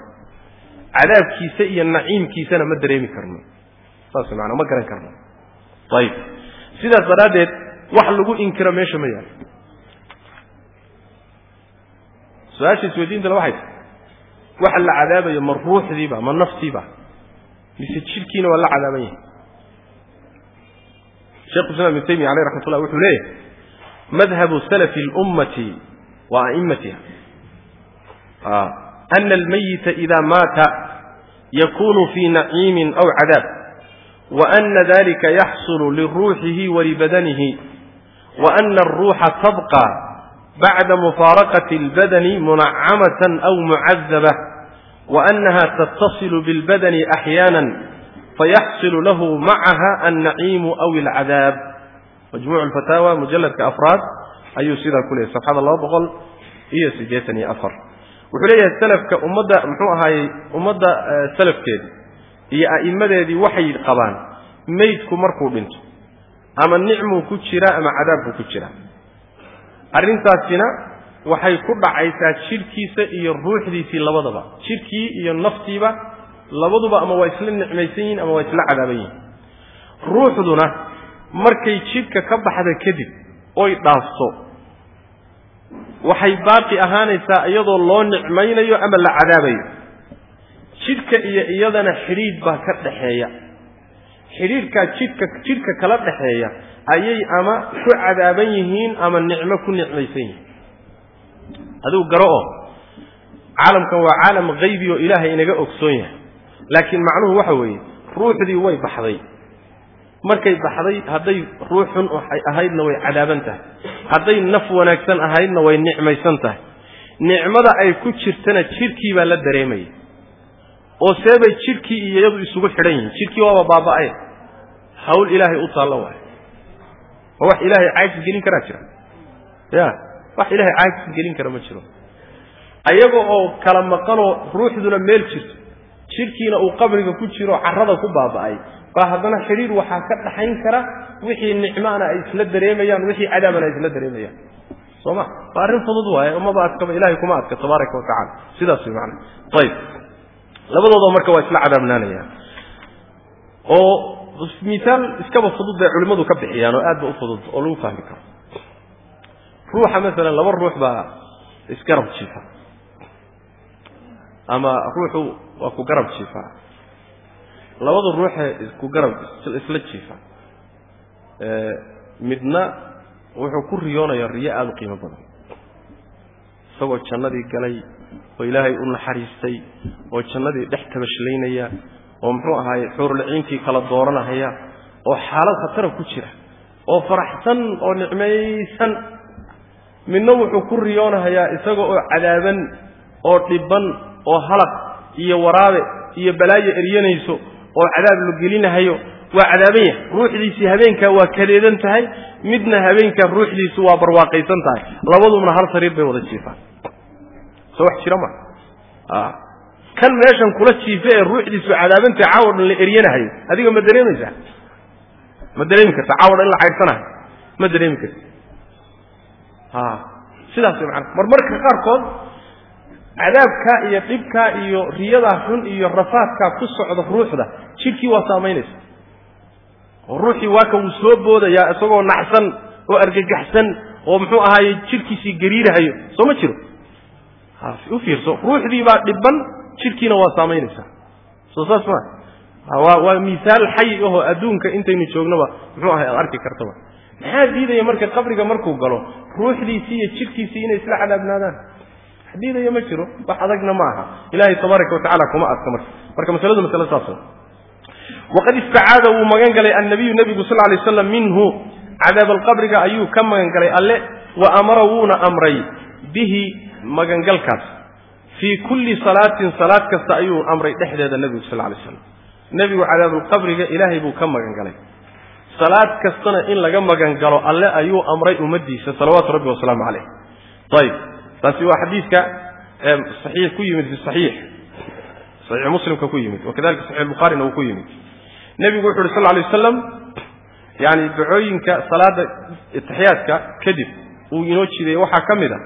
Cadaabkiisa iyo naciimkiisana ma dareemi karno. Saas maanaa ma garan karno ayib sidaas daraaddeed wax lagu inkiro meesha ma yaalo su'aasha isweydiintana waxay tahay. Waxa la cadaabayo ma ruuxdiiba ma naftiiba. Mise jidhkiina waa la cadaaban yahay. Shekhu islam ibnu taymiya aleyh raxmat wuxuu leeyahay madhabu salafi اlummati wa a'immatiha. Ana almayita ida maata yakunu fii naciimin aw cadaab wa ana dalika yaxsulu liruuxihi walibadanihi wa ana aruuxa tabqa bacda mufaaraqati اlbadani munacamatan aw mucadaba wa annaha tattasilu bilbadani axyaana fayaxsilu lahu macaha annaciimu aw alcadaab majmuuc alfataawa mujalladka afraad ayuu sidaa ku leeyahy safxada laba boqol iyo siddeetan iyo afar wuxuu leeyahay iyo a'immadeedii waxay qabaan meydku markuu dhinto ama nicmuu ku jira ama cadaab buu ku jira. Arrintaasina waxay ku dhacaysaa jidhkiisa iyo ruuxdiisii labadaba. Jidhkii iyo naftiiba labaduba ama waa isla nicmaysan yihiin ama waa isla cadaaban yihiin ruuxduna markay jidhka ka baxda kadib oy dhaafto waxay baaqi ahaanaysaa iyadoo loo nicmaynayo ama la cadaabayo jidhka iyo iyadana xidhiidh baa ka dhaxeeya. Xidhiidhkaa jidhka jidhka kala dhaxeeya ayay ama ku cadaaban yihiin ama nicmo ku nicmaysan yihiin. Adigu garo oo caalamkan waa caalam haybi oo ilaahay inaga ogsoon yahay. Laakiin macnuhu waxa weeye ruuxdii way baxday. Markay baxday hadday ruux xun ahaydna way cadaaban tahay. Hadday naf wanaagsan ahaydna way nicmaysan tahay. Nicmada ay ku jirtana jidhkii baa la dareemaya oo seebay jidhkii iyo iyadu isugu xidhan yihiin. Jidhkii waaba baaba'ay. Hawl ilaahay u taallo waayo ma wax ilaahay caajis gelin karaa jira. Ya wax ilaahay caajis gelin kara ma jiro. Ayaga oo kala maqanoo ruuxduna meel jirto jidhkiina uu qabriga ku jiro carrada ku baaba'ay baa haddana xidhiir waxaa ka dhaxayn kara wixii nicmaana ay isla dareemayaan wixii cadaabana ay isla dareemayaan. Soo ma? Waa arrin fudud waaye umaba adkaba ilahay kuma adka tabaaraka wa tacala sidaas way macana ayib labadooda marka waa isla cadaabnaanayaan oo misaal iskaba fudud bay culimmadu ka bixiyaan oo aad ba u fudud oo lagu fahmi karo. Ruuxa masalan laba ruux baa isgarab jiifa. Ama ruuxu waa ku garab jiifaa labada ruuxee isku garab isla jiifa. Midna wuxuu ku riyoonayaa riyo aada u qiimo badan. Isagoo jannadii galay oo ilaahay u naxariistay oo jannadii dhex tabashlaynaya oo muxuu ahaaye xuurliciintii kala dooranahaya oo xaalad khatara ku jira oo faraxsan oo nicmaysan. Midna wuxuu ku riyoonahayaa isaga oo cadaaban oo dhiban oo halaq iyo waraabe iyo balaayo eryanayso oo cadaab la gelinahayo. Waa cadaaban yahay. Ruuxdiisii habeenkaa waa kadeedan tahay midna habeenkaa ruuxdiisu waa barwaaqaysan tahay. Labadubna hal sariir bay wada jiifaan soo wax jira ma. Kan meeshan kula jiife ee ruuxdiisu cadaabantahay caawa dhan la eryanahayo adiga ma dareemaysaa? Ma dareemi karta caawa dhan in la caydsanahayo ma dareemi karti sidaas macana marmarka qaarkood cadaabkaa iyo dhibkaa iyo riyadaa xun iyo rafaadkaa ku socda ruuxda jidhkii waa saamaynaysa. Oo ruuxii waa ka wuu soo boodayaa isagoo nacsan oo argagaxsan oo muxuu ahaaye jidhkiisii gariirahayo. Soo ma jiro u fiirso ruuxdii baa dhiban jidhkiina waa saamaynaysaa. Soo saas ma waa waa misaal xayi ahoo adduunka intaynu joognaba muxuu ahay aad arki kartaba. Maxaa diidaya marka qabriga markuu galo ruuxdiisii iyo jidhkiisii inay isla cadaabnaadaan? Diidaya ma jiro? Wax adagna ma aha. Ilahay tabaaraka watacala kuma adka marka. Marka masaladu masale saas waqad istacaada wuu magan galay annabiyu nebigu sal lay slam minhu. Cadaab alqabriga ayuu ka magan galay alle wa amara wuuna amray bihi magangalkaas. Fii kulli salaatin salaad kasta ayuu amray dhexdeeda nebigu sal lay slam nebigu cadaabulqabriga ilaahay buu ka magan galay salaad kastana in laga magan galo alle ayuu amray ummadiisa salawaatu rabbi wasalaamu caleyh ayib taasi waa xadiidka saxiix ku yimid fi saxiix. Saxiix muslimka ku yimid. Wakadalika saxiix bukhaarina uu ku yimid. Nebigu wuxu uhi sal lay waslam yani dacooyinka salaada taxiyaadka kadib uu inoo jideeyey waxaa ka mid a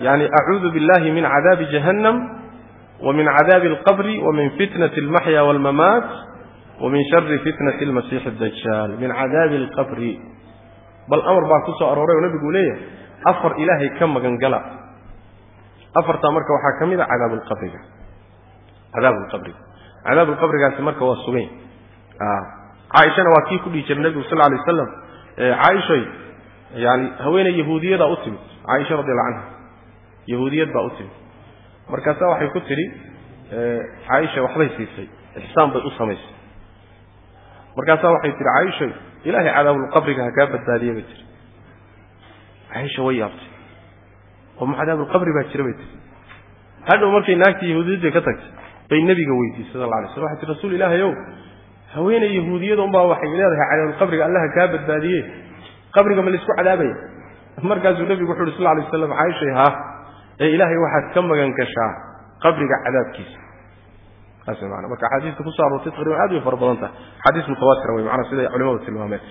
yani acuudu billahi min cadaabi jahannam wa min cadaabi alqabri wa min fitnati almaxya walmamaat wa min shari fitnati almasiixi dajaal min cadaabi alqabri bal amar baa ku arooray oo nebigu leeyahay afar ilaahay ka magan gala afartaa marka waxaa ka mid a cadaabulqabriga cadaabulqabriga cadaabulqabrigaasi marka waa sugayn caaishana waa kii ku dhihi jiray nebigu sal lay waslam caaishay yani haweeney yahuudiyadaa u timid caaisha radiallahu canha yahuudiyad baa u timid markaasaa waxay ku tidhi caaisha waxbay siisay ixsaan bay u samaysay. Markaasaa waxay tihi caaisha ilaahay cadaabulqabriga ha kaa bay tiri. Caaisha way yaabtay. Oo ma cadaabulqabri baa jira? bay tiri. Hadhow markay naagtii yahuudiyadda ka tagtay bay nebiga weydiisay sal la alay slam waxay tii rasuul ilaahay ow haweeney unbaa waxay leedahay cadaabulqabriga allaha kaa badbaadiye qabriga ma la isku cadaabaya. Markaasuu nebigu wuxu uhi sal alay waslam caaishay haa ee ilaahay waxaad ka magan gashaa qabriga cadaabkiisa. Marka axaadiista ku soo aroortay taqriban aad way fara badan tahay. Axaadiis mutawaatira wey macnaa siday culimadu tilmaameen.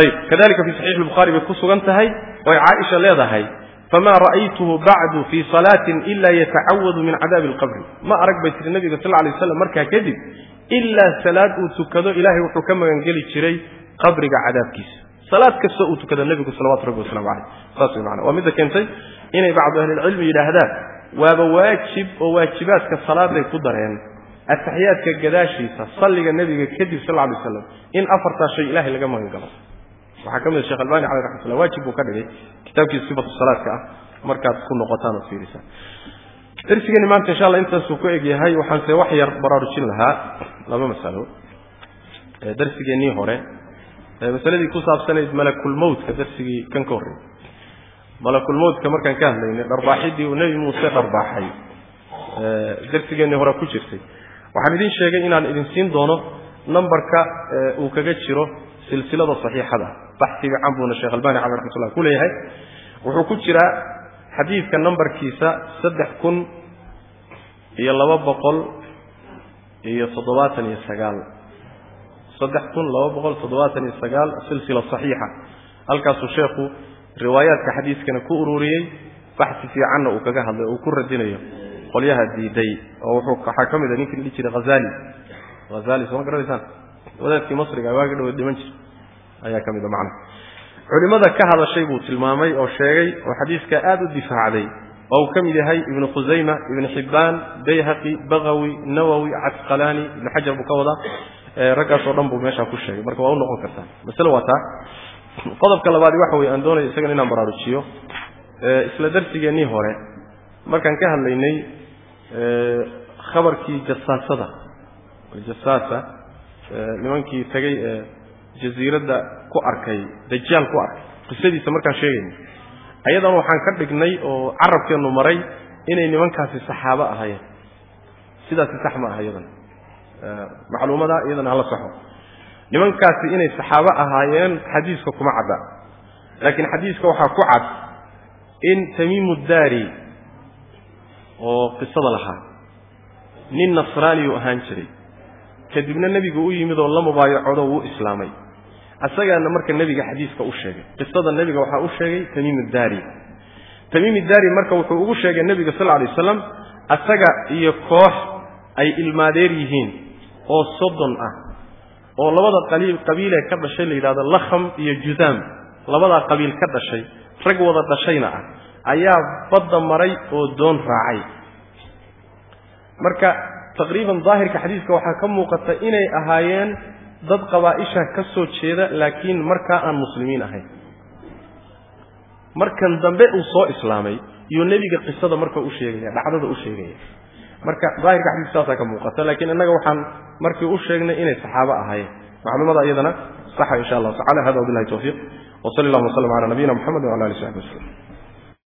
Ayib kadalika fi saxiix lbukhaari bay ku sugan tahay oy caaisha leedahay fama ra'aytuhu bacdu fii salaatin ila yatacawadu min cadaabi alqabri. Ma arag bay tiri nabiga sal lay waslam markaa kadib ilaa salaad uu tukado ilahay wuxuu ka magangeli jiray qabriga cadaabkiisa salaad kasta uu tukada nebigu salawatu rabbi waslamu caleyh saas way maana waa midda keentay inay bacdu ahlilcilmi yidhaahdaan waaba waajib oo waajibaadka salaaday ku dareen ataxiyaadka gadaashiisa salliga nebiga kadib sal lay waslam in afartaa shay ilahay laga magan galo. Waxaa ka mid a shekh albani caleyh raxmatullah waajib buu ka dhigay kitaabkiisa sifatu salaadka ah markaad ku noqotaan oo fiirisaan darsigeeni maanta insha allah intaasuu ku eg yahay waxaanse wax yar baraarujin lahaa laba masalo. Darsigeennii hore masaladii ku saabsanayd malakulmowtka darsigii kan ka horreeyey malakulmowtka markaan ka hadlaynay dharbaaxidii uu nebi muuse dharbaaxay darsigeennii hore ku jirtay. Waxaan idin sheegay inaan idin siin doono numbarka uu kaga jiro silsilada saxiixada. Baxsi fiican buuna sheekh albani caleh raxmatullah ku leeyahay. Wuxuu ku jiraa xadiidka nambarkiisa saddex kun iyo laba boqol iyo toddobaatan iyo sagaal saddex kun laba boqol toddobaatan iyo sagaal silsila saxiixa. Halkaasuu sheekhu riwaayaadka xadiiskana ku ururiyey baxsi fiicanna uu kaga hadlay uu ku radinayo qolyaha diiday oo wuxuu waxaa ka mid a ninkii dhihi jiray hazali hazali sooma garanaysaan wadaadkii masriga waaga dhawo dhiman jir ayaa ka mid a macna culimmada ka hadashay buu tilmaamay oo sheegay oo xadiiska aada u difaacday oo uu ka mid yahay ibnu khusayma ibnu xibbaan bayhaqi bagawi nawowi casqalaani ibnu xajar buu ka wadaa raggaasoo dhan buu meeshaa ku sheegay. Marka waa u noqon kartaa. Masale waa taa. Qodobka labaadi waxa weye aan doonaya isagana inaan baraarujiyo. Isla darsigeennii hore markaan ka hadlaynay khabarkii jasaasada. Jasaasa nimankii tegey ee jasiiradda ku arkay dajaal ku arkay. Qisadiisa markaan sheegayna ayadan waxaan ka dhignay oo carabkeennu maray inay nimankaasi saxaabo ahaayeen. Sidaasi sax ma aha iyadan macluumada iyadana hala saxo. Nimankaasi inay saxaabo ahaayeen xadiiska kuma cadda. Laakiin xadiiska waxaa ku cad in tamiimu daari oo qisada lahaa. Nin nasraaniyuu ahaan jiray. Kadibna nebigu u yimid oo la mubaayacodo wuu islaamay. Asagaana marka nebiga xadiiska u sheegay. Qisada nebiga waxaa u sheegay tamiim daari. Tamiim daari marka wuxuu ugu sheegay nebiga sal alay waslam asaga iyo koox ay ilmaadeer yihiin oo soddon ah oo labada qabiilee ka dhashay la yidhahdo lakham iyo judaam labadaa qabiil ka dhashay rag wada dhashayna ah ayaa badda maray oo doon raacay. Marka taqriiban daahirka xadiiska waxaa ka muuqata inay ahaayeen dad qabaa'isha ka soo jeeda laakiin markaa aan muslimiin ahayn. Markan dambe uu soo islaamay iyuu nebiga qisada marka u sheegaya dhacdada u sheegaya marka daahirka xadiiska saasaa ka muuqata laakiin innaga waxaan markii u sheegnay inay saxaabo ahaayeen. Macluumada iyadana saxa insha allahu tacala hada wabillahi tawfiiq. Wa sali allahuma w sllam cala nabiyina mxamed wala ali saxbi waslm